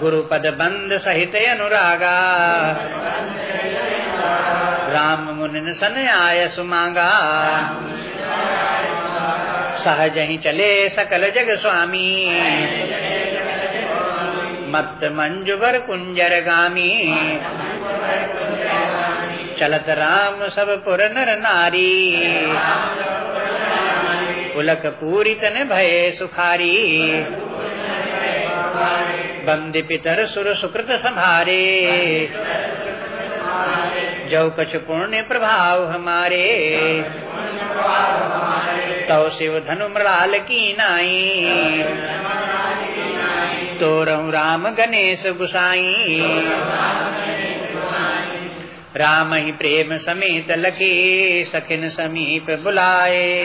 गुरुपद बंद सहित अनुरागा। राम मुन सन आय सुमांगा। सहज ही चले सकल जग स्वामी। मत मंजुबर कुंजर गामी। चलत राम सब पुर नर नारी। पुलक पूरी तन भय सुखारी। बंद पितर सुर सुकृत संभारे जो कछ पुण्य प्रभाव हमारे तो शिव धनु मृलाल की नाई तो राम गणेश गुसाई राम ही प्रेम समेत लगे, सखिन समीप बुलाए।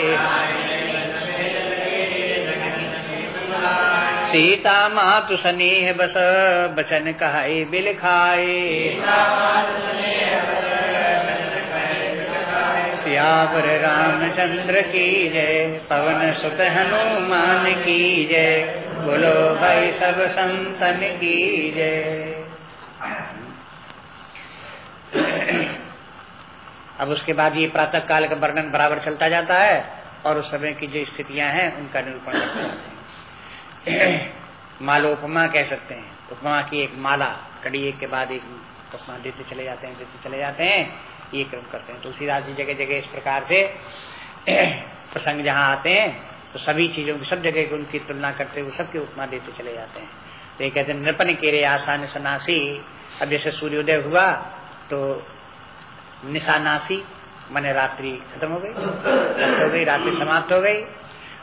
सीता मातु स्नेह बस, बचन कहे बिल खाए। सियावर रामचंद्र की जय, पवन सुत हनुमान की जय। बोलो भाई सब संतन की जय। अब उसके बाद ये प्रातः काल का वर्णन बराबर चलता जाता है, और उस समय की जो स्थितियाँ हैं, उनका निरूपण करते हैं। मालोपमा कह सकते हैं। उपमा की एक माला, कड़ी एक के बाद एक उपमा देते चले जाते हैं देते चले जाते हैं, ये क्रम करते हैं। तुलसीदास जी जगह जगह इस प्रकार से प्रसंग जहाँ आते हैं तो सभी चीज़ों की, सब जगह की उनकी तुलना करते हुए सबके उपमा देते चले जाते हैं। तो ये कहते हैं, नृपन केरे आसान सनासी अब जैसे सूर्योदय हुआ तो निशानासी, मैंने रात्रि खत्म हो गई। हो गई, रात्रि समाप्त हो गई।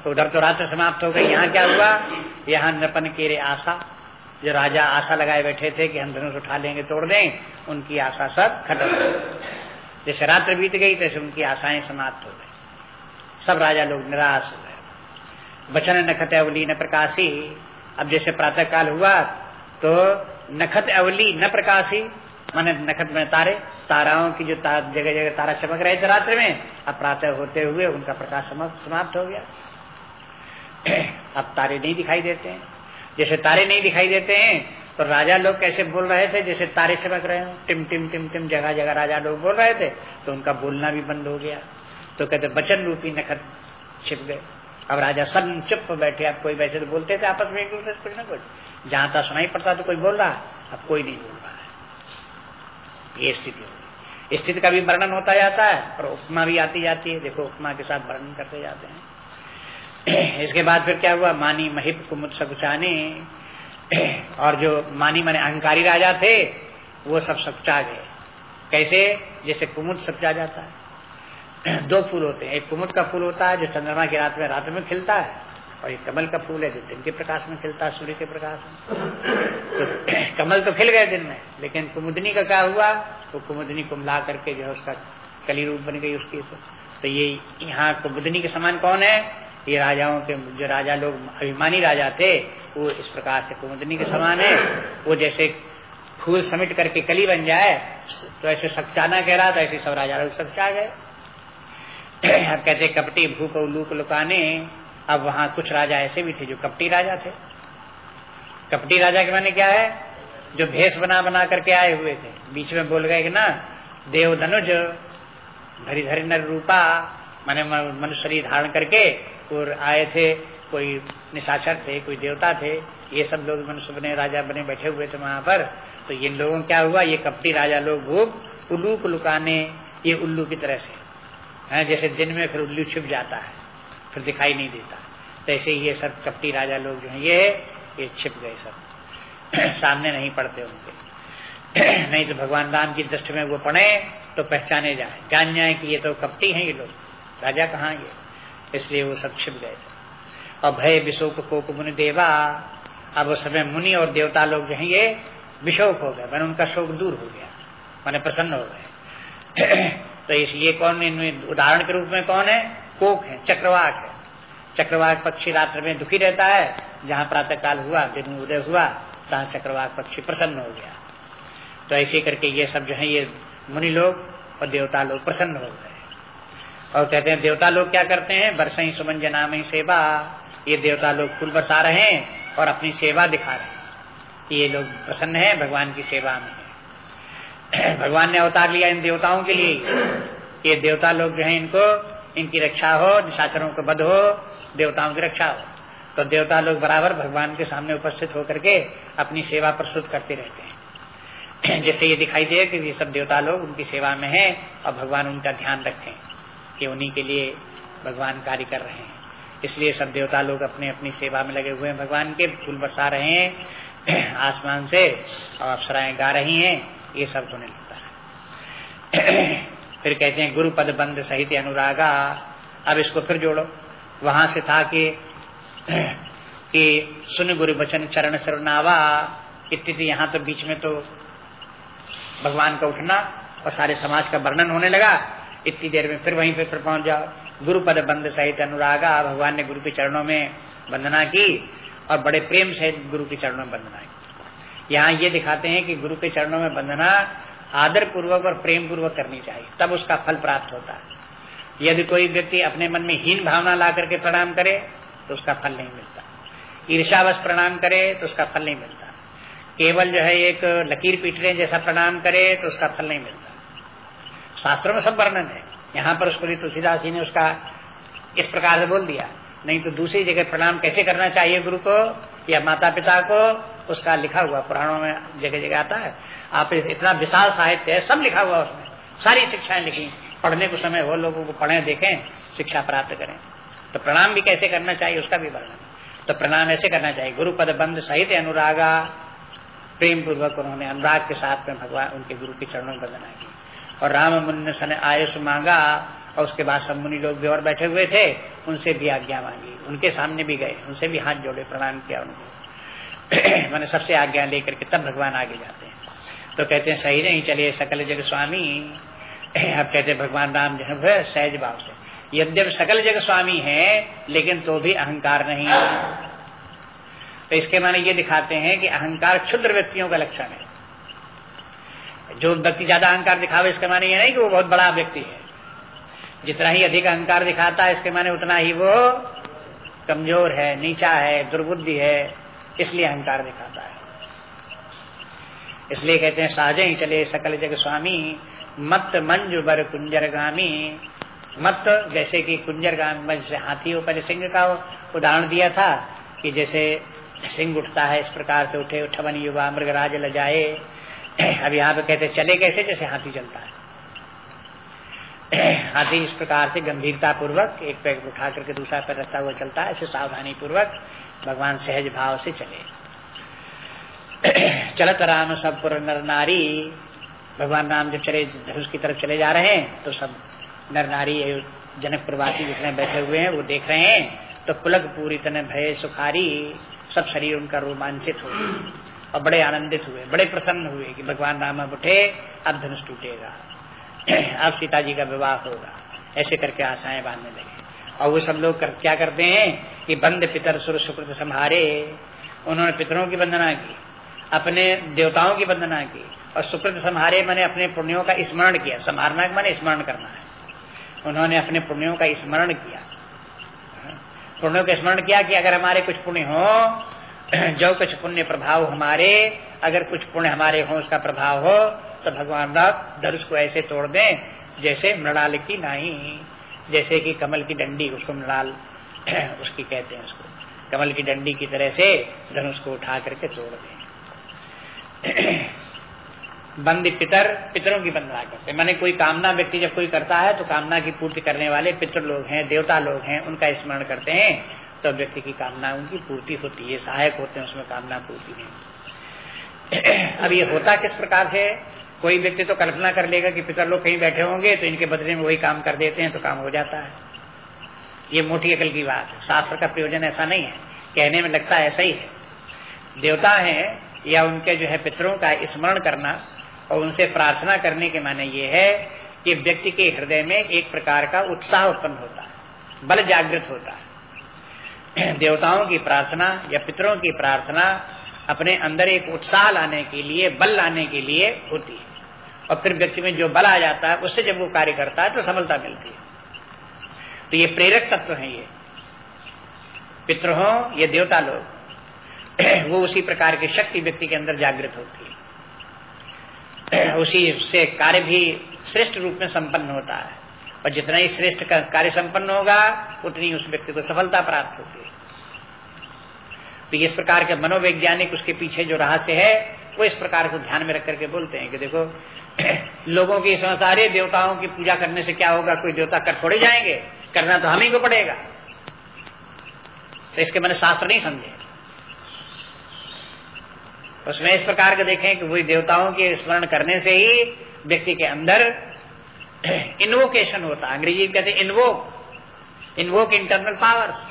तो उधर तो रात्रि समाप्त हो गई। यहाँ क्या हुआ? यहाँ नपन केरे आशा। जो राजा आशा लगाए बैठे थे कि हम धनुष उठा लेंगे, तोड़ दें, उनकी आशा सब खत्म हो गई। जैसे रात्र बीत गई, तैसे उनकी आशाएँ समाप्त हो गई। सब राजा लोग निराश हो गए। बचन नखत अवली न प्रकाशी। अब जैसे प्रातः काल हुआ तो नखत अवली न प्रकाशी। माने नखत में तारे ताराओं की जो तार, जगह जगह तारा चमक रहे थे रात्रि में अब प्रातः होते हुए उनका प्रकाश समाप्त हो गया। अब तारे नहीं दिखाई देते हैं। जैसे तारे नहीं दिखाई देते हैं तो राजा लोग कैसे बोल रहे थे? जैसे तारे चमक रहे हो टिम टिम टिम टिम जगह जगह राजा लोग बोल रहे थे तो उनका बोलना भी बंद हो गया। तो कहते बचन रूपी नखत छिप गए। अब राजा सब चुप बैठे अब कोई वैसे तो बोलते थे आपस में एक दूसरे से कुछ ना कुछ। जहाँ तक सुनाई पड़ता तो कोई बोल रहा अब कोई नहीं बोल रहा। ये स्थिति होगी स्थिति का भी वर्णन होता जाता है और उपमा भी आती जाती है। देखो, उपमा के साथ वर्णन करते जाते हैं। इसके बाद फिर क्या हुआ? मानी महिप कुमुद सकुचाने। और जो मानी माने अहंकारी राजा थे, वो सब सच्चा गए। कैसे? जैसे कुमुद सच्चा जाता है। दो फूल होते हैं। एक कुमुद का फूल होता है, जो चंद्रमा की रात में रात में खिलता है। और ये कमल का फूल है जो दिन के प्रकाश में खिलता है, सूर्य के प्रकाश में। तो कमल तो खिल गए दिन में, लेकिन कुमुदनी का क्या हुआ? तो कुमुदनी कुमला करके जो है उसका कली रूप बन गई उसकी तो। ये यहाँ कुमुदनी के समान कौन है? ये राजाओं के, जो राजा लोग, अभिमानी राजा थे, वो इस प्रकार से कुमुदनी के समान है। वो जैसे फूल समिट करके कली बन जाए तो ऐसे सच्चाना कह रहा था, ऐसे सब राजा लोग सच्चा गए। कहते कपटी भूख लूक लुकाने अब वहाँ कुछ राजा ऐसे भी थे जो कपटी राजा थे। कपटी राजा के माने क्या है? जो भेष बना बना करके आए हुए थे। बीच में बोल गए कि ना, देव धनुज, धरी धरी नर रूपा, माने मनुष्य शरीर धारण करके और आए थे, कोई निशाचर थे, कोई देवता थे, ये सब लोग मनुष्य बने, राजा बने, बैठे हुए थे वहाँ पर। तो इन लोगों क्या हुआ? ये कपटी राजा लोग भूप उल्लू को लुकाने ये उल्लू की तरह से। है, जैसे दिन में फिर उल्लू छुप जाता है। फिर दिखाई नहीं देता। तो ऐसे ये सब कपटी राजा लोग जो है, ये ये छिप गए सब। सामने नहीं पड़ते उनके। नहीं तो भगवान राम की दृष्टि में वो पड़े तो पहचाने जाए। जान जाए कि ये तो कपटी हैं ये लोग। राजा कहाँ ये इसलिए वो सब छिप गए थे। और भय विशोक कोक मुनि देवा, अब उस समय मुनि और देवता लोग जो है, ये विशोक हो गए। मैंने उनका शोक दूर हो गया। मैंने प्रसन्न हो गए। तो इसलिए कौन, इनमें उदाहरण के रूप में कौन है? कोक है चक्रवाक है। चक्रवाक पक्षी रात्र में दुखी रहता है, जहाँ प्रातः काल हुआ, दिन उदय हुआ, तहाँ चक्रवाक पक्षी प्रसन्न हो गया। तो ऐसे करके ये सब जो है, ये मुनि लोग और देवता लोग प्रसन्न हो गए। और कहते हैं, देवता लोग क्या करते हैं? ही सुमन जनाम ही सेवा। ये देवता लोग फूल बरसा रहे हैं और अपनी सेवा दिखा रहे हैं। ये लोग प्रसन्न है, भगवान की सेवा में भगवान ने अवतार लिया इन देवताओं के लिए। ये देवता लोग जो है, इनको इनकी रक्षा हो, निशाचरों को बध हो, देवताओं की रक्षा हो। तो देवता लोग बराबर भगवान के सामने उपस्थित होकर के अपनी सेवा प्रस्तुत करते रहते हैं। जैसे ये दिखाई दे कि ये सब देवता लोग उनकी सेवा में हैं और भगवान उनका ध्यान रखें कि उन्हीं के लिए भगवान कार्य कर रहे हैं। इसलिए सब देवता लोग अपने अपनी सेवा में लगे हुए हैं। भगवान के फूल बरसा रहे हैं, आसमान से और अप्सराएँ गा रही हैं, ये सब होने लगता है। फिर कहते हैं गुरु पद बंद सहित अनुरागा। अब इसको फिर जोड़ो। वहाँ से था कि कि सुन गुरु बचन चरण सरनावा। इत्यादि यहाँ तो बीच में तो भगवान का उठना और सारे समाज का वर्णन होने लगा। इतनी देर में फिर वहीं पे फिर पहुँच जाओ। गुरु पद बंद सहित अनुरागा। भगवान ने गुरु के चरणों में वंदना की और बड़े प्रेम सहित गुरु के चरणों में वंदना की। यहाँ ये दिखाते हैं कि गुरु के चरणों में वंदना आदर पूर्वक और प्रेम पूर्वक करनी चाहिए, तब उसका फल प्राप्त होता है। यदि कोई व्यक्ति अपने मन में हीन भावना ला करके प्रणाम करे तो उसका फल नहीं मिलता। ईर्षावश प्रणाम करे तो उसका फल नहीं मिलता। केवल जो है एक लकीर पीटने जैसा प्रणाम करे तो उसका फल नहीं मिलता। शास्त्रों में सब वर्णन है। यहाँ पर उसको तुलसीदास जी ने उसका इस प्रकार से बोल दिया, नहीं तो दूसरी जगह प्रणाम कैसे करना चाहिए गुरु को या माता पिता को? उसका लिखा हुआ पुराणों में जगह जगह आता है। आप इतना विशाल साहित्य है, सब लिखा हुआ उसमें। सारी शिक्षाएँ लिखी। पढ़ने को समय हो लोगों को पढ़े, देखें, शिक्षा प्राप्त करें। तो प्रणाम भी कैसे करना चाहिए, उसका भी वर्णन। तो प्रणाम ऐसे करना चाहिए। गुरु पद बंद सहित अनुरागा। प्रेम पूर्वक उन्होंने अनुराग के साथ में भगवान, उनके गुरु के चरणों में बंदना की। और राम मुनि सन आयुष मांगा और उसके बाद सब मुनि लोग भी और बैठे हुए थे, उनसे भी आज्ञा मांगी। उनके सामने भी गए, उनसे भी हाथ जोड़े, प्रणाम किया उनको। मैंने सबसे आज्ञा लेकर के तब भगवान आगे जाते। तो कहते हैं, सही नहीं चलिए सकल जग स्वामी। अब कहते भगवान राम जो है सहज भाव से। यद्यप सकल जग स्वामी है, लेकिन तो भी अहंकार नहीं है। तो इसके माने ये दिखाते हैं कि अहंकार क्षुद्र व्यक्तियों का लक्षण है। जो व्यक्ति ज़्यादा अहंकार दिखावे, इसके माने ये नहीं कि वो बहुत बड़ा व्यक्ति है। जितना ही अधिक अहंकार दिखाता है, इसके माने उतना ही वो कमज़ोर है, नीचा है, दुर्बुद्धि है, इसलिए अहंकार दिखाता है। इसलिए कहते हैं, साजे ही चले सकल जग स्वामी मत मंजु बर कुंजरगामी। मत जैसे कि कुंजरगामी जैसे हाथी हो पहले सिंह का उदाहरण दिया था कि जैसे सिंह उठता है इस प्रकार से उठे, उठवन युवा मृगराज ल जाए अब यहाँ पे कहते चले कैसे? जैसे हाथी चलता है। हाथी इस प्रकार से गंभीरता पूर्वक एक पैर उठा करके दूसरा पैर रखता हुआ चलता है, ऐसे सावधानी पूर्वक भगवान सहज भाव से चले। चलत राम सब पुर नर। नारी भगवान राम जब चले धनुष की तरफ़ चले जा रहे हैं तो सब नर नारी जनक प्रवासी जितने बैठे हुए हैं वो देख रहे हैं तो पुलक पूरी तने भय सुखारी सब शरीर उनका रोमांचित हो और बड़े आनंदित हुए बड़े प्रसन्न हुए कि भगवान राम अब उठे अब धनुष टूटेगा। अब सीता जी का विवाह होगा। ऐसे करके आशाएँ बांधने लगे। और वो सब लोग कर, क्या करते हैं कि बंद पितर सुर सुकृत संहारे। उन्होंने पितरों की वंदना की। अपने देवताओं की वंदना की और सुकृत संहारे मैंने अपने पुण्यों का स्मरण किया। संहारना मैंने स्मरण करना है। उन्होंने अपने पुण्यों का स्मरण किया। पुण्यों का स्मरण किया कि अगर हमारे कुछ पुण्य हो, जो कुछ पुण्य प्रभाव हमारे, अगर कुछ पुण्य हमारे हो, उसका प्रभाव हो तो भगवान राम धनुष को ऐसे तोड़ दें, जैसे मृणाल की नाई, जैसे कि कमल की डंडी, उसको मृणाल, उसकी कहते हैं उसको। कमल की डंडी की तरह से धनुष को उठा करके तोड़ दें। बंदी पितर, पितरों की वंदना करते मैंने कोई कामना व्यक्ति जब कोई करता है तो कामना की पूर्ति करने वाले पितर लोग हैं, देवता लोग हैं, उनका स्मरण करते हैं तो व्यक्ति की कामना, उनकी पूर्ति होती है, सहायक होते हैं, उसमें कामना पूर्ति नहीं अब ये होता किस प्रकार से? कोई व्यक्ति तो कल्पना कर लेगा कि पितर लोग कहीं बैठे होंगे तो इनके बदले में वही काम कर देते हैं तो काम हो जाता है। ये मोटी अकल की बात है। शास्त्र का प्रयोजन ऐसा नहीं है। कहने में लगता है ऐसा ही है। देवता है या उनके जो है पितरों का स्मरण करना और उनसे प्रार्थना करने के माने ये है कि व्यक्ति के हृदय में एक प्रकार का उत्साह उत्पन्न होता है, बल जागृत होता है। देवताओं की प्रार्थना या पितरों की प्रार्थना अपने अंदर एक उत्साह लाने के लिए, बल लाने के लिए होती है। और फिर व्यक्ति में जो बल आ जाता है, उससे जब वो कार्य करता है तो सफलता मिलती है। तो ये प्रेरक तत्व है ये। पितृ हो ये देवता लोग वो उसी प्रकार की शक्ति व्यक्ति के अंदर जागृत होती है। उसी से कार्य भी श्रेष्ठ रूप में संपन्न होता है। और जितना ही श्रेष्ठ कार्य संपन्न होगा, उतनी उस व्यक्ति को सफलता प्राप्त होती है। तो इस प्रकार के मनोवैज्ञानिक उसके पीछे जो रहस्य है, वो इस प्रकार को ध्यान में रख करके बोलते हैं कि देखो, लोगों की समझदारी देवताओं की पूजा करने से क्या होगा? कोई देवता कर थोड़े जाएँगे, करना तो हम ही को पड़ेगा। तो इसके मैंने शास्त्र नहीं समझे। उसमें इस प्रकार के देखें कि वही देवताओं के स्मरण करने से ही व्यक्ति के अंदर इन्वोकेशन होता है। अंग्रेज़ी कहते हैं इन्वोक इन्वोक इंटरनल पावर्स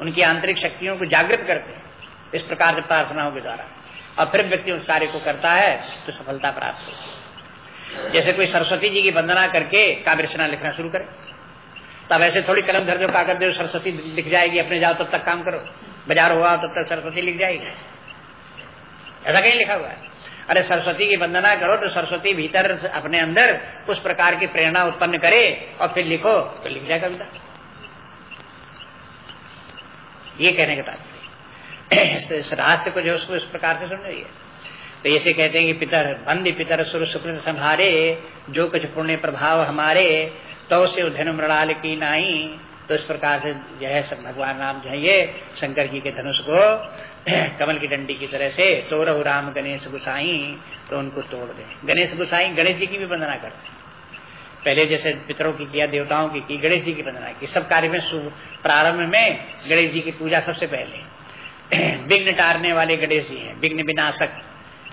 उनकी आंतरिक शक्तियों को जागृत करते हैं। इस प्रकार से प्रार्थनाओं के द्वारा और फिर व्यक्ति उस कार्य को करता है तो सफलता प्राप्त होती है। जैसे कोई सरस्वती जी की वंदना करके काव्य रचना लिखना शुरू करे। तब ऐसे थोड़ी कलम धर दो, कागज़ दो, सरस्वती लिख जाएगी, अपने जाओ तब तक काम करो। बाज़ार हुआ तब तक सरस्वती लिख जाएगी। ऐसा कहीं लिखा हुआ है। अरे सरस्वती की वंदना करो तो सरस्वती भीतर अपने अंदर उस प्रकार की प्रेरणा उत्पन्न करे और फिर लिखो तो लिख जाए कविता। ये कहने के इस रहस्य को जो उसको इस प्रकार से समझिए तो ऐसे कहते हैं कि पितर बंदी पितर सुर सुकृत संहारे, जो कुछ पुण्य प्रभाव हमारे तो से उधन मृणाल की नाई तो इस प्रकार से जो है सब भगवान राम जो है ये शंकर जी के धनुष को कमल की डंडी की तरह से तोड़ो राम गणेश गुसाई तो उनको तोड़ दे। गणेश गुसाई गणेश जी की भी वंदना करते पहले जैसे पितरों की किया, देवताओं की की, गणेश जी की वंदना की। सब कार्य में प्रारंभ में गणेश जी की पूजा सबसे पहले। विघ्न टारने वाले गणेश जी हैं, विघ्न विनाशक।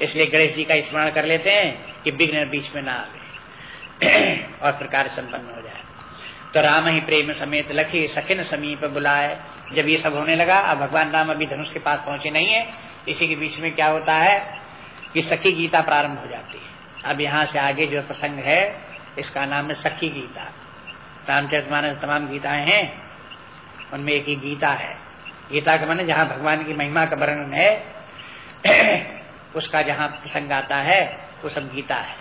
इसलिए गणेश जी का स्मरण कर लेते हैं कि विघ्न बीच में ना आवे और प्रकार संपन्न हो जाए। तो राम ही प्रेम समेत लखी, सखिन समीप बुलाए। जब ये सब होने लगा, अब भगवान राम अभी धनुष के पास पहुँचे नहीं है। इसी के बीच में क्या होता है कि सखी गीता प्रारंभ हो जाती है। अब यहाँ से आगे जो प्रसंग है, इसका नाम है सखी गीता। रामचरित मानस तमाम गीताएँ हैं, उनमें एक ही गीता है। गीता का माने जहाँ भगवान की महिमा का वर्णन है, उसका जहाँ प्रसंग आता है, वो सब गीता है।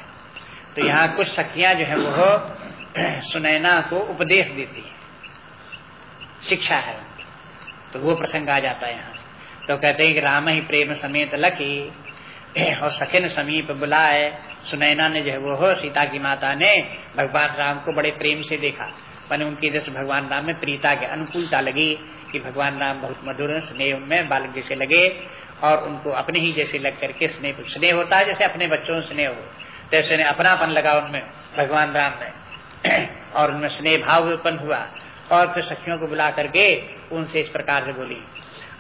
तो यहाँ कुछ सखियाँ जो है, वो सुनैना को उपदेश देती है। शिक्षा है। तो वो प्रसंग आ जाता है यहाँ तो कहते हैं कि राम ही प्रेम समेत लकी, और सखिन समीप बुलाए। सुनैना ने जो है वो, हो, सीता की माता ने भगवान राम को बड़े प्रेम से देखा। मैंने उनकी जैसे भगवान राम में प्रीता के अनुकूलता लगी कि भगवान राम बहुत मधुर, स्नेह में बालक जैसे लगे और उनको अपने ही जैसे लग करके स्नेह स्नेह होता है जैसे अपने बच्चों स्नेह हो। तो ऐसे अपनापन लगा उनमें, भगवान राम में। और उनमें स्नेह भाव उत्पन्न हुआ और फिर सखियों को बुला करके उनसे इस प्रकार से बोली।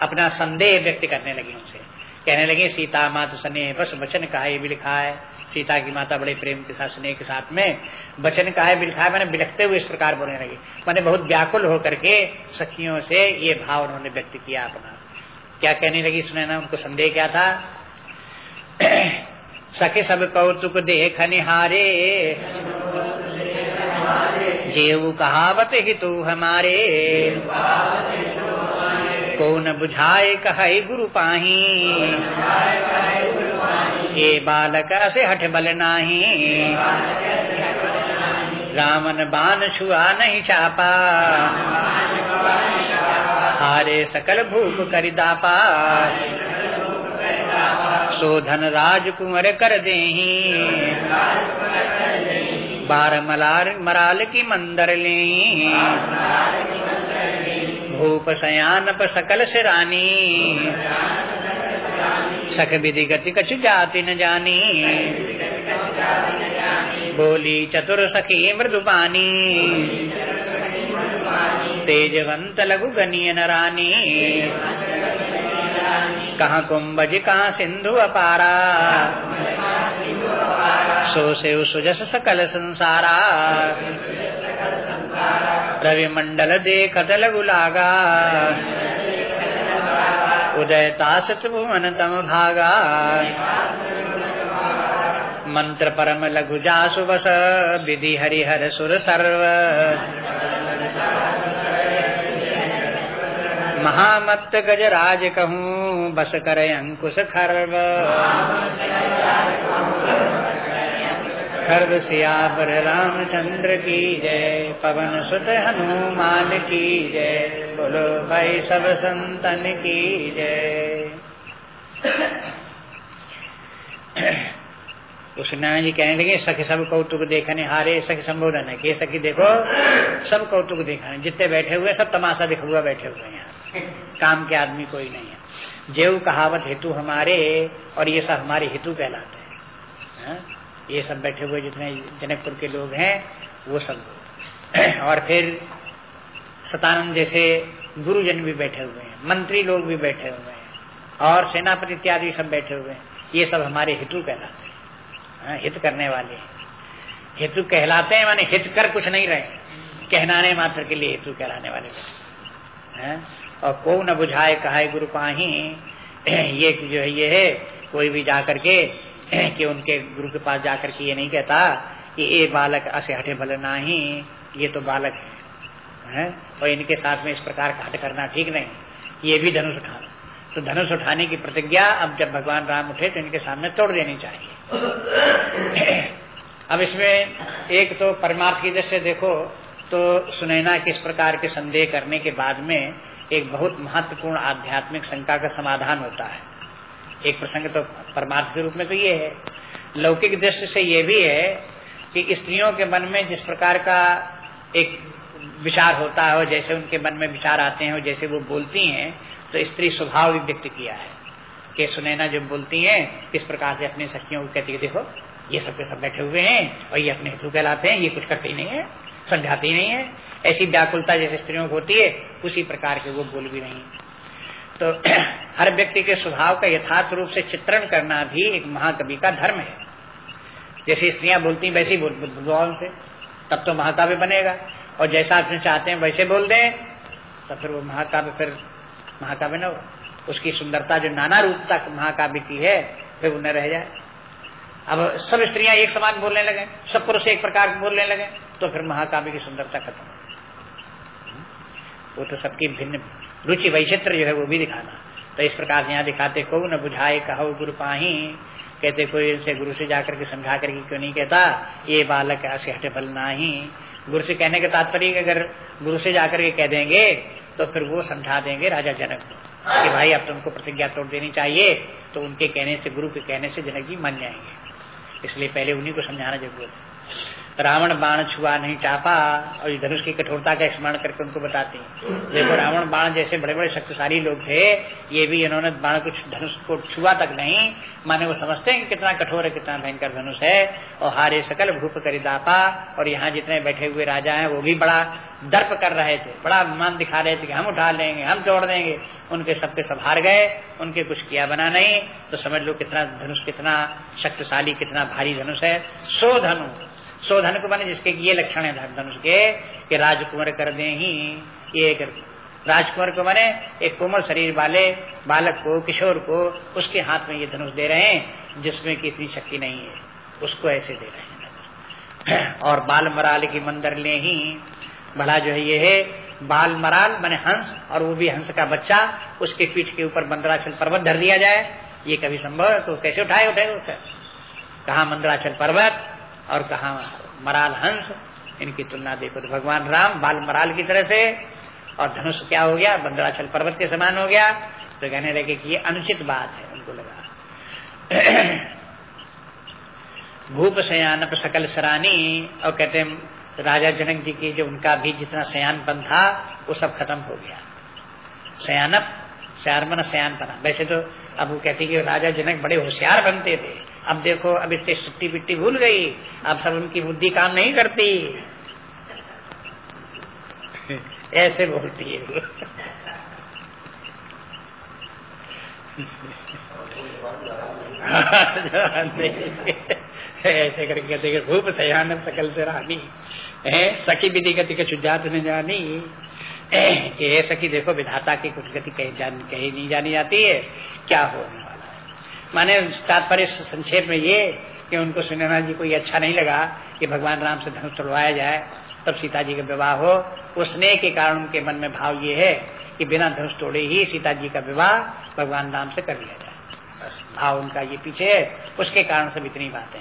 अपना संदेह व्यक्त करने लगी उनसे। कहने लगे, सीता मात स्नेह बस, वचन कहा भी लिखा है सीता की माता बड़े प्रेम के साथ, स्नेह के साथ में वचन कहा है बिलखा मैंने बिलखते हुए इस प्रकार बोलने लगे। मैंने बहुत व्याकुल होकर के सखियों से ये भाव उन्होंने व्यक्त किया अपना। क्या कहने लगी सुने ना उनको संदेह क्या था? सखे, सब कौतुक देख निहारे। जेऊ कहावत ही तो हमारे। कौन बुझाए कहे गुरु पाही। ये बालक से हठ बल नाही। रामन बान छुआ नहीं चापा हारे सकल भूप कर दापा। शोधन राजकुंवर कर दे बार मलार मराल की मंदर ले। भूप सयान पर सकल से रानी सख विधि गति कछु जाति न जानी। बोली चतुर सखी मृदुपानी तेजवंत लघु गनीय न रानी। कहा कुंभज कहा सिंधु अपारा। सो से सुजस सकल संसारा। रवि मंडल देखत लघु लागा। उदय ताशत भुवन तम भागा। मंत्र परम लघु जासु बस विधि हरिहर सुर सर्व। महामत्त गजराज कहूँ बस कर अंकुश खर्व खर्व सियावर रामचंद्र की जय, पवन सुत हनुमान की जय, बोलो भाई सब संतन की जय। उस नारायण जी कहने लगे, सखी सब कौतुक देखने हारे, सखी संबोधन है, कि सखी देखो, सब कौतुक देखा जितने बैठे हुए सब तमाशा दिख हुआ बैठे हुए हैं। काम के आदमी कोई नहीं है। जेव कहावत, हेतु हमारे, और ये सब हमारे हेतु कहलाते हैं। हाँ? ये सब बैठे हुए जितने जनकपुर के लोग हैं, वो सब। और फिर सतानंद जैसे गुरुजन भी बैठे हुए हैं, मंत्री लोग भी बैठे हुए हैं, और सेनापति इत्यादि सब बैठे हुए हैं। ये सब हमारे हितु कहलाते हैं। हाँ, हित करने वाले हेतु कहलाते हैं माने हित कर कुछ नहीं रहे। कहनाने मात्र के लिए हेतु कहलाने वाले हैं। और को न बुझाए कहा गुरु पाही ये जो है ये है कोई भी जाकर के कि उनके गुरु के पास जाकर के ये नहीं कहता कि ये बालक असे हटे भले ना ही ये तो बालक है, है? और इनके साथ में इस प्रकार का हट करना ठीक नहीं। ये भी धनुष उठाना तो धनुष उठाने की प्रतिज्ञा अब जब भगवान राम उठे तो इनके सामने तोड़ देनी चाहिए। अब इसमें एक तो परमार्थ की दृष्टि देखो तो सुनैना किस प्रकार के संदेह करने के बाद में एक बहुत महत्वपूर्ण आध्यात्मिक शंका का समाधान होता है। एक प्रसंग तो परमार्थ के रूप में तो ये है। लौकिक दृष्टि से ये भी है कि स्त्रियों के मन में जिस प्रकार का एक विचार होता है, जैसे उनके मन में विचार आते हैं, जैसे वो बोलती हैं तो स्त्री स्वभाव भी व्यक्त किया है। कि सुनैना जब बोलती हैं, किस प्रकार से अपनी सखियों को कहती है, देखो, ये सब के सब बैठे हुए हैं और ये अपने हेतु कहलाते हैं, ये कुछ करते ही नहीं है, समझाते ही नहीं है। ऐसी व्याकुलता जैसे स्त्रियों को होती है, उसी प्रकार के वो बोल भी नहीं तो हर व्यक्ति के स्वभाव का यथार्थ रूप से चित्रण करना भी एक महाकवि का धर्म है। जैसे स्त्रियाँ बोलती वैसे बोल से तब तो महाकाव्य बनेगा। और जैसा आप चाहते हैं, वैसे बोल दें तो फिर वो महाकाव्य फिर महाकाव्य न हो। उसकी सुंदरता जो नाना रूप तक महाकाव्य की है, फिर उन्हें रह जाए। अब सब स्त्रियाँ एक समान बोलने लगे, सब पुरुष एक प्रकार बोलने लगे तो फिर महाकाव्य की सुंदरता खत्म। वो तो सबकी भिन्न रुचि वैचित्र जो है वो भी दिखाना। तो इस प्रकार यहाँ दिखाते, को न बुझाए कहो गुरु पाही? कहते, कोई इनसे गुरु से जाकर के समझा करके क्यों नहीं कहता? ये बालक ऐसे हटे फल ही गुरु से कहने के तात्पर्य अगर गुरु से जाकर के कह देंगे तो फिर वो समझा देंगे राजा जनक को। कि भाई, अब तुमको प्रतिज्ञा तोड़ देनी चाहिए तो उनके कहने से, गुरु के कहने से जनक जी मान जाएँगे। इसलिए पहले उन्हीं को समझाना ज़रूरत है। रावण बाण छुआ नहीं चापा और ये धनुष की कठोरता का स्मरण करके उनको बताते हैं। देखो, रावण बाण जैसे बड़े बड़े शक्तिशाली लोग थे, ये भी इन्होंने बाण कुछ धनुष को छुआ तक नहीं, माने वो समझते हैं कि कितना कठोर है, कितना भयंकर धनुष है, और हारे सकल भूप करिदापा और यहाँ जितने बैठे हुए राजा हैं, वो भी बड़ा दर्प कर रहे थे, बड़ा मान दिखा रहे थे कि हम उठा लेंगे, हम तोड़ देंगे। उनके सबके सब हार गए, उनके कुछ किया बना नहीं तो समझ लो कितना धनुष कितना शक्तिशाली, कितना भारी धनुष है। सो धनु सो धन को बने जिसके ये लक्षण है धनुष के, कि राजकुमार कर दे ही ये कर राजकुमार को बने एक कोमल शरीर वाले बालक को, किशोर को, उसके हाथ में ये धनुष दे रहे हैं, जिसमें की इतनी शक्ति नहीं है। उसको ऐसे दे रहे हैं। और बाल मराल की मंदिर ले ही, भला जो है ये है बाल मराल बने हंस, और वो भी हंस का बच्चा, उसके पीठ के ऊपर मंदराचल पर्वत धर दिया जाए। ये कभी संभव है तो कैसे उठाए उठे उसे कहा मंदराचल पर्वत, और कहा मराल हंस, इनकी तुलना देखो तो भगवान राम बाल मराल की तरह से, और धनुष क्या हो गया बंदराचल पर्वत के समान हो गया। तो कहने लगे कि ये अनुचित बात है, उनको लगा। भूप सयान सकल सरानी, और कहते हैं राजा जनक जी की जो उनका भी जितना सयानपन था, वो सब खत्म हो गया। सयानप सयान बना सयान बना वैसे तो अब वो कहती कि राजा जनक बड़े होशियार बनते थे। अब देखो, अब इससे छुट्टी बिट्टी भूल गई। अब सब उनकी बुद्धि काम नहीं करती। ऐसे बोलती है ऐसे करके कहते भूप सयान सकल से रानी। सखी विधि गति के सुजात ने जानी। कि ये सखी देखो, विधाता की कुछ गति कहीं जान, कहीं नहीं जानी जाती है। क्या होने वाला है? माने तात्पर्य संक्षेप में ये कि उनको सुनैना जी को ये अच्छा नहीं लगा कि भगवान राम से धनुष तोड़वाया जाए, तब सीता जी का विवाह हो। उस स्नेह के कारण उनके मन में भाव ये है कि बिना धनुष तोड़े ही सीता जी का विवाह भगवान राम से कर लिया जाए। बस, भाव उनका ये पीछे है। उसके कारण सब इतनी बातें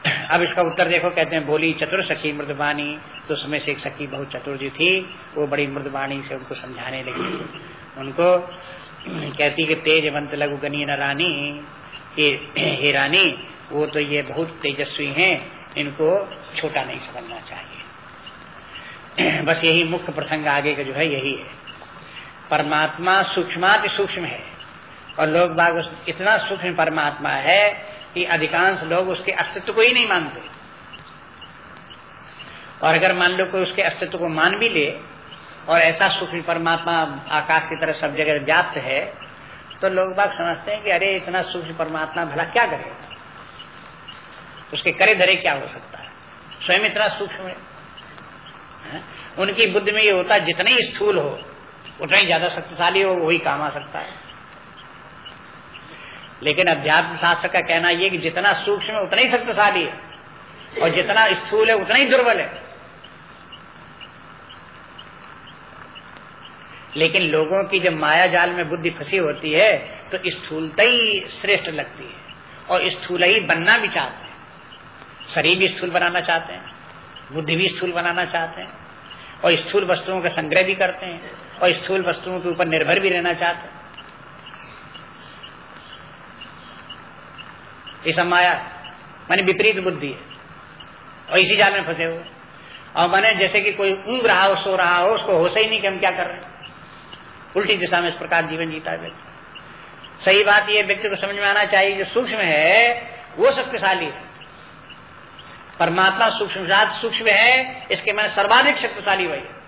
अब इसका उत्तर देखो, कहते हैं, बोली चतुर सखी मृदवानी तो उसमें से एक सखी बहुत चतुर जी थी, वो बड़ी मृदवाणी से उनको समझाने लगी। उनको कहती कि, तेजवंत लघु गनी न रानी हे रानी, वो तो ये बहुत तेजस्वी हैं, इनको छोटा नहीं समझना चाहिए। बस यही मुख्य प्रसंग आगे का जो है, यही है। परमात्मा सूक्ष्माति सूक्ष्म है, और लोग बाग इतना सूक्ष्म परमात्मा है कि अधिकांश लोग उसके अस्तित्व को ही नहीं मानते। और अगर मान लो कोई उसके अस्तित्व को मान भी ले, और ऐसा सूक्ष्म परमात्मा आकाश की तरह सब जगह व्याप्त है तो लोग बाग समझते हैं कि अरे, इतना सूक्ष्म परमात्मा भला क्या करेगा उसके करे धरे क्या हो सकता है? स्वयं इतना सूक्ष्म है? उनकी बुद्धि में ये होता है, जितना ही स्थूल हो, उतना ही ज़्यादा शक्तिशाली हो, वही काम आ सकता है। लेकिन अध्यात्म शास्त्र का कहना यह कि जितना सूक्ष्म है, उतना ही शक्तिशाली है। और जितना स्थूल है, उतना ही दुर्बल है। लेकिन लोगों की जब माया जाल में बुद्धि फंसी होती है तो स्थूलता ही श्रेष्ठ लगती है। और स्थूल ही बनना भी चाहते हैं। शरीर भी स्थूल बनाना चाहते हैं। बुद्धि भी स्थूल बनाना चाहते हैं। और स्थूल वस्तुओं का संग्रह भी करते हैं। और स्थूल वस्तुओं के ऊपर निर्भर भी रहना चाहते हैं। ये सब माया। माने विपरीत बुद्धि है। और इसी जाल में फंसे हुए। और मैंने जैसे कि कोई ऊंग रहा हो, सो रहा हो, उसको होश ही नहीं कि हम क्या कर रहे हैं। उल्टी दिशा में इस प्रकार जीवन जीता है व्यक्ति। सही बात यह व्यक्ति को समझ में आना चाहिए, जो सूक्ष्म है, वो शक्तिशाली है। परमात्मा सूक्ष्म सूक्ष्म है, इसके मैंने सर्वाधिक शक्तिशाली वही है।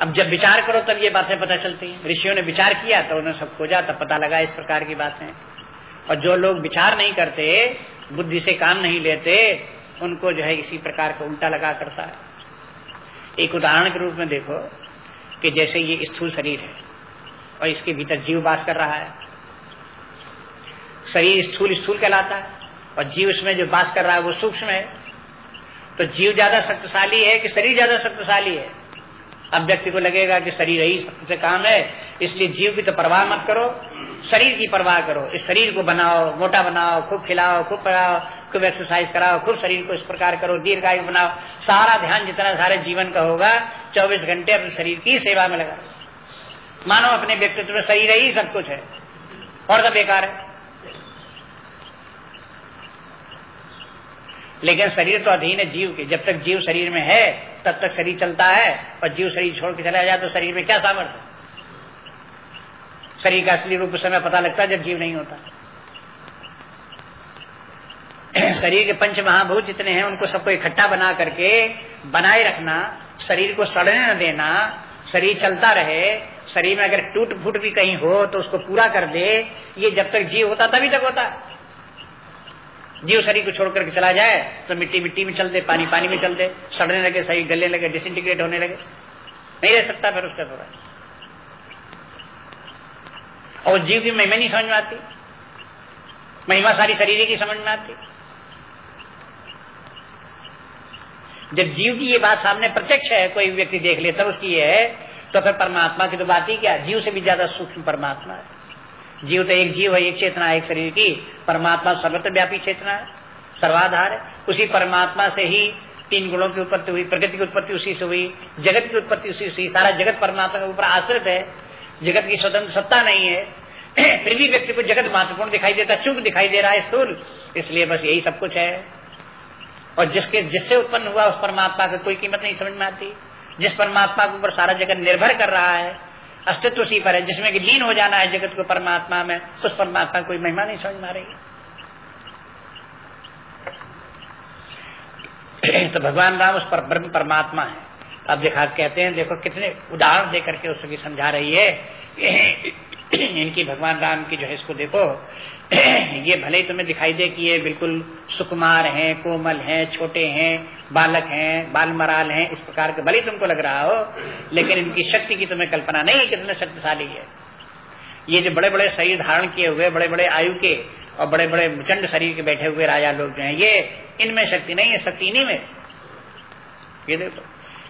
अब जब विचार करो तब ये बातें पता चलती हैं। ऋषियों ने विचार किया तो उन्होंने सब खोजा, तब पता लगा इस प्रकार की बातें। और जो लोग विचार नहीं करते, बुद्धि से काम नहीं लेते, उनको जो है इसी प्रकार का उल्टा लगा करता है। एक उदाहरण के रूप में देखो कि जैसे ये स्थूल शरीर है और इसके भीतर जीव वास कर रहा है। शरीर स्थूल स्थूल कहलाता है और जीव इसमें जो वास कर रहा है वो सूक्ष्म है। तो जीव ज़्यादा शक्तिशाली है कि शरीर ज़्यादा शक्तिशाली है? अब व्यक्ति को लगेगा कि शरीर ही सबसे काम है, इसलिए जीव की तो परवाह मत करो। शरीर की परवाह करो। इस शरीर को बनाओ, मोटा बनाओ, खूब खिलाओ, खूब पढ़ाओ, खूब एक्सरसाइज कराओ, खूब शरीर को इस प्रकार करो, दीर्घायु बनाओ। सारा ध्यान जितना सारे जीवन का होगा, चौबीस घंटे अपने शरीर की सेवा में लगा मानो अपने व्यक्तित्व में शरीर ही सब कुछ है, और सब बेकार है। लेकिन शरीर तो अधीन है जीव के। जब तक जीव शरीर में है तब तक शरीर चलता है और जीव शरीर छोड़ के चला जाए तो शरीर में क्या सामर्थ्य? शरीर का असली रूप समय पता लगता है जब जीव नहीं होता। शरीर के पंच महाभूत जितने हैं, उनको सबको इकट्ठा बना करके बनाए रखना, शरीर को सड़ने न देना, शरीर चलता रहे, शरीर में अगर टूट फूट भी कहीं हो तो उसको पूरा कर दे, ये जब तक जीव होता तभी तक होता। जीव शरीर को छोड़ करके चला जाए तो मिट्टी मिट्टी में चल दे, पानी पानी में चल दे, सड़ने लगे, सही गलने लगे डिसइंटीग्रेट होने लगे। नहीं रह सकता फिर उसका थोड़ा और जीव की महिमा नहीं समझ में आती। महिमा सारी शरीर की समझ में आती। जब जीव की ये बात सामने प्रत्यक्ष है, कोई व्यक्ति देख ले तब उसकी ये है तो फिर परमात्मा की तो बात ही क्या जीव से भी ज़्यादा सूक्ष्म परमात्मा है। जीव तो एक जीव है, एक चेतना है, एक शरीर की। परमात्मा सर्वत्र व्यापी चेतना है, सर्वाधार है। उसी परमात्मा से ही तीन गुणों की उत्पत्ति हुई, प्रकृति की उत्पत्ति उसी से हुई, जगत की उत्पत्ति उसी से सारा जगत परमात्मा के ऊपर आश्रित है। जगत की स्वतंत्र सत्ता नहीं है। फिर भी व्यक्ति को जगत महत्वपूर्ण दिखाई देता चुप दिखाई दे रहा है, स्थूल। इसलिए बस यही सब कुछ है। और जिसके, जिससे उत्पन्न हुआ उस परमात्मा की कोई कीमत नहीं समझ में आती। जिस परमात्मा के ऊपर सारा जगत निर्भर कर रहा है अस्तित्व उसी पर है, जिसमें कि लीन हो जाना है जगत को परमात्मा में उस परमात्मा कोई महिमा नहीं समझ में रही। तो भगवान राम उस पर ब्रह्म परमात्मा है। तो अब देखा, कहते हैं, देखो कितने उदाहरण देकर के उसकी समझा रही है। इनकी भगवान राम की जो है, इसको देखो। ये भले ही तुम्हें दिखाई दे कि ये बिल्कुल सुकुमार हैं, कोमल हैं, छोटे हैं बालक हैं, बाल मराल हैं, इस प्रकार के भले तुमको लग रहा हो, लेकिन इनकी शक्ति की तुम्हें कल्पना नहीं है कितने शक्तिशाली है। ये जो बड़े बड़े शरीर धारण किए हुए बड़े बड़े आयु के और बड़े बड़े मुचंड शरीर के बैठे हुए राजा लोग जो है, ये इनमें शक्ति नहीं है, शक्ति इन्हीं में। ये देखो,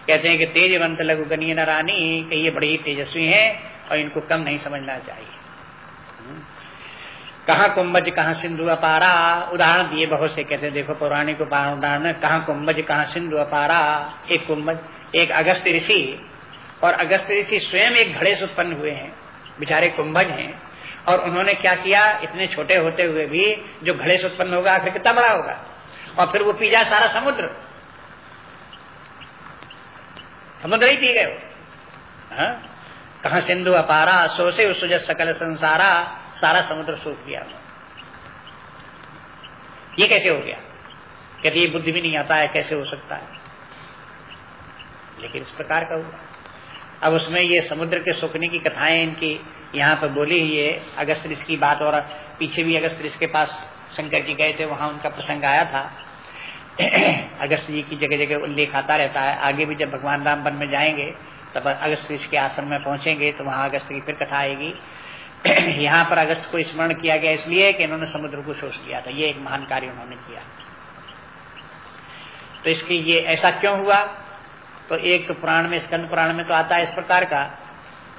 कहते हैं कि तेजवंत लघु गनीय नारानी कि ये बड़े ही तेजस्वी हैं और इनको कम नहीं समझना चाहिए। कहा कुंभज, कहा सिंधु अपारा? उदाहरण दिए बहुत से कहते देखो पौराणिक उदाहरण कहा कुंभज, कहा सिंधु अपारा? एक कुंभज, एक अगस्त ऋषि। और अगस्त ऋषि स्वयं एक घड़े से उत्पन्न हुए हैं, बेचारे कुंभज हैं। और उन्होंने क्या किया? इतने छोटे होते हुए भी जो घड़े से उत्पन्न होगा, आखिर कितना बड़ा होगा? और फिर वो पी जाए सारा समुद्र। समुद्र ही पी गए हाँ? कहा सिंधु अपारा? सोसे उस सकल संसारा। सारा समुद्र सूख गया। ये कैसे हो गया? कहते, ये बुद्धि भी नहीं आता है, कैसे हो सकता है? लेकिन इस प्रकार का हुआ। अब उसमें ये समुद्र के सूखने की कथाएँ इनकी यहाँ पर बोली ही है। अगस्त ऋषि की बात और पीछे भी अगस्त ऋषि के पास शंकर जी गए थे, वहाँ उनका प्रसंग आया था। अगस्त जी की जगह जगह उल्लेख आता रहता है। आगे भी जब भगवान राम वन में जाएँगे, तब अगस्त ऋषि के आश्रम में पहुँचेंगे तो वहाँ अगस्त की फिर कथा आएगी। यहाँ पर अगस्त को स्मरण किया गया इसलिए कि इन्होंने समुद्र को शोष लिया था। ये एक महान कार्य उन्होंने किया। तो इसकी ये ऐसा क्यों हुआ? तो एक तो पुराण में, स्कंद पुराण में तो आता है इस प्रकार का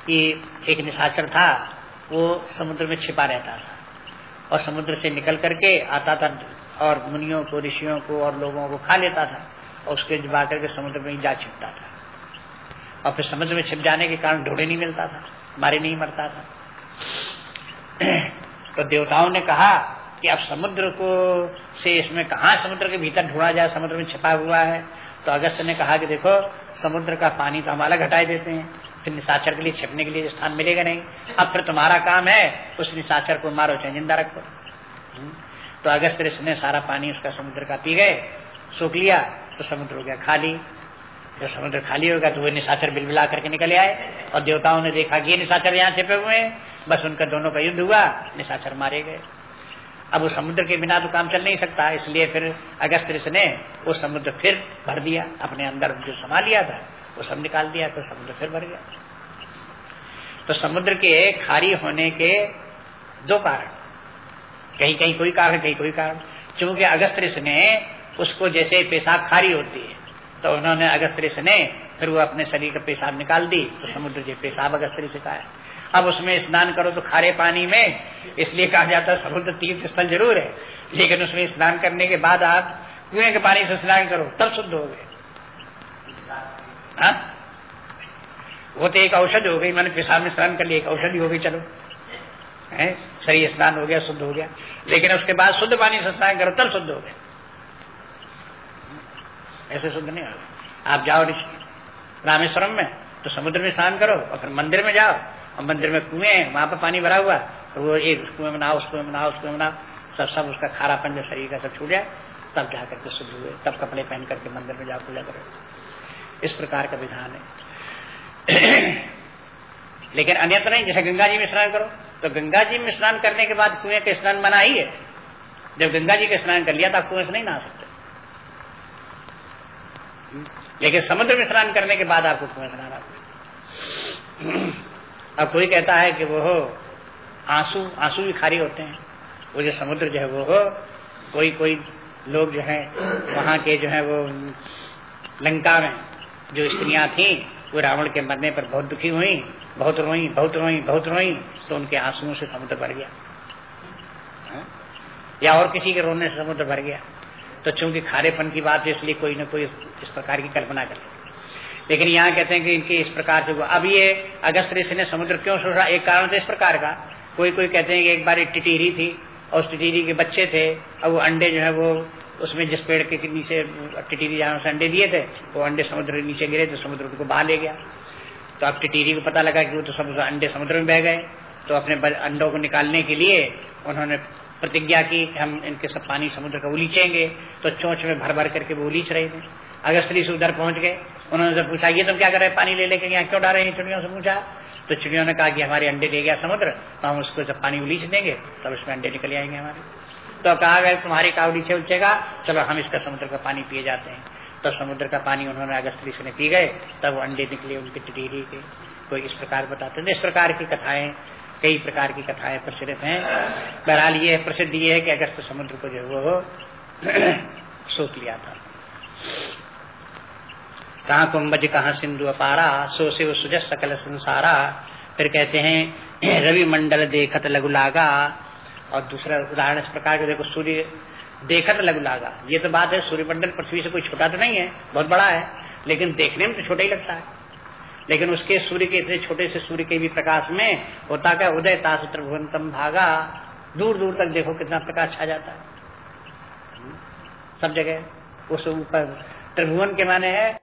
कि एक निशाचर था, वो समुद्र में छिपा रहता था। और समुद्र से निकल करके आता था और मुनियों को, ऋषियों को और लोगों को खा लेता था और उसके जबा करके समुद्र में ही जा छिपता था। और फिर समुद्र में छिप जाने के कारण ढूंढे नहीं मिलता था, मारे नहीं मरता था। तो देवताओं ने कहा कि अब समुद्र को से इसमें कहा समुद्र के भीतर ढूंढा जाए, समुद्र में छिपा हुआ है? तो अगस्त ने कहा कि देखो, समुद्र का पानी तो हम अलग हटाए देते हैं। फिर निशाचर के लिए छिपने के लिए स्थान मिलेगा नहीं। अब फिर तुम्हारा काम है, उस निशाचर को मारो, चाहे ज़िंदा रखो। हम्म। तो अगस्त ने सारा पानी उसका समुद्र का पी गए, सूख लिया तो समुद्र हो गया खाली। जब समुद्र खाली होगा तो वो निशाचर बिलबिला करके निकले आए। और देवताओं ने देखा कि ये निशाचर यहाँ छिपे हुए हैं। बस उनका दोनों का युद्ध हुआ, निशाचर मारे गए। अब वो समुद्र के बिना तो काम चल नहीं सकता, इसलिए फिर अगस्त ऋषि ने वो समुद्र फिर भर दिया, अपने अंदर जो समा लिया था, वो सब निकाल दिया, फिर समुद्र फिर भर गया। तो समुद्र के खारी होने के दो कारण। कहीं कहीं कोई कारण कहीं कोई कारण। क्योंकि अगस्त ऋषि ने उसको जैसे पेशाब खारी होती है तो उन्होंने अगस्त ऋषि ने फिर वो अपने शरीर का पेशाब निकाल दी तो समुद्र जी पेशाब अगस्त ऋषि का है। अब उसमें स्नान करो तो खारे पानी में, इसलिए कहा जाता है समुद्र तीर्थ स्थल ज़रूर है। लेकिन उसमें स्नान करने के बाद आप कुएँ के पानी से स्नान करो, तब शुद्ध हो गए। हाँ? वो तो एक औषध हो गई, मैंने पेशाब में स्नान कर लिया, एक औषधि हो गई, चलो। है? शरीर स्नान हो गया, शुद्ध हो गया। लेकिन उसके बाद शुद्ध पानी से स्नान करो, तब शुद्ध हो गए। ऐसे शुद्ध नहीं होगा। आप जाओ रामेश्वरम में तो समुद्र में स्नान करो और फिर मंदिर में जाओ। और मंदिर में कुएँ हैं, वहाँ पर पानी भरा हुआ तो वो एक कुएँ में उस कुएँ में नहाओ, उस कुएँ में नहाओ। सब सब उसका खारापन जो शरीर का सब छूट जाए, तब जा करके शुद्ध हुए। तब कपड़े पहन करके मंदिर में जाओ, पूजा करो। इस प्रकार का विधान है। लेकिन अन्यत्र नहीं, जैसे गंगा जी में स्नान करो तो गंगा जी में स्नान करने के बाद कुएँ का स्नान मना ही है। जब गंगा जी का स्नान कर लिया तो आप कुएँ से नहीं नहा सकते। लेकिन समुद्र में स्नान करने के बाद आपको कुएँ स्नान आता अब कोई कहता है कि वो हो, आँसू आँसू भी खारी होते हैं। वो जो समुद्र जो है वो हो, कोई कोई लोग जो है, वहाँ के जो है वो लंका में जो स्त्रियाँ थी, वो रावण के मरने पर बहुत दुखी हुई, बहुत रोई बहुत रोई बहुत रोई तो उनके आंसुओं से समुद्र भर गया। या और किसी के रोने से समुद्र भर गया। तो चूँकि खारेपन की बात है, इसलिए कोई ना कोई इस प्रकार की कल्पना कर लेकिन यहाँ कहते हैं कि इनके इस प्रकार से अब ये अगस्त ऋषि ने समुद्र क्यों सोचा एक कारण तो इस प्रकार का। कोई कोई कहते हैं कि एक बार एक टिटीरी थी, और उस टिटीरी के बच्चे थे और वो अंडे जो है वो उसमें जिस पेड़ के नीचे टिटीरी जहाँ से अंडे दिए थे, वो अंडे समुद्र के नीचे गिरे तो समुद्र उनको बहा ले गया। तो अब टिटीरी को पता लगा कि वो तो सब अंडे समुद्र में बह गए। तो अपने अंडों को निकालने के लिए उन्होंने प्रतिज्ञा की हम इनके सब पानी समुद्र का उलीचेंगे तो चोच में भर भर करके वो उलीच रहे थे अगस्तरी से उधर पहुँच गए। उन्होंने से पूछा, ये तुम क्या कर रहे पानी ले लेके यहाँ क्यों डाल रहे हैं? चिड़ियों से पूछा। तो चिड़ियों ने कहा कि हमारे अंडे ले गया समुद्र तो हम उसको जब पानी उलीच देंगे, तब उसमें अंडे निकल आएँगे हमारे। तो कहा गया तुम्हारी काव नीचे उलचेगा चलो हम इसका समुद्र का पानी पिए जाते हैं। तब समुद्र का पानी उन्होंने अगस्त से पी गए, तब अंडे निकले उनके टिटीरी के। कोई इस प्रकार बताते हैं। इस प्रकार की कथाएँ कई प्रकार की कथाएँ प्रचलित हैं। बहरहाल ये प्रसिद्ध ये है कि अगस्त समुद्र को जो वो सोच लिया था। कहा कुंभज, कहा सिंधु अपारा, सो से वो सुजस सकल संसारा। फिर कहते हैं रवि मंडल देखत लघु लागा। और दूसरा उदाहरण इस प्रकार के, देखो, सूर्य देखत लघु लागा। ये तो बात है सूर्य मंडल पृथ्वी से कोई छोटा तो नहीं है, बहुत बड़ा है, लेकिन देखने में तो छोटा ही लगता है। लेकिन उसके सूर्य के इतने छोटे से सूर्य के भी प्रकाश में होता क्या? उदय ताश त्रिभुवनतम भागा। दूर दूर तक देखो कितना प्रकाश छा जाता है। सब जगह। उस ऊपर त्रिभुवन के माने है।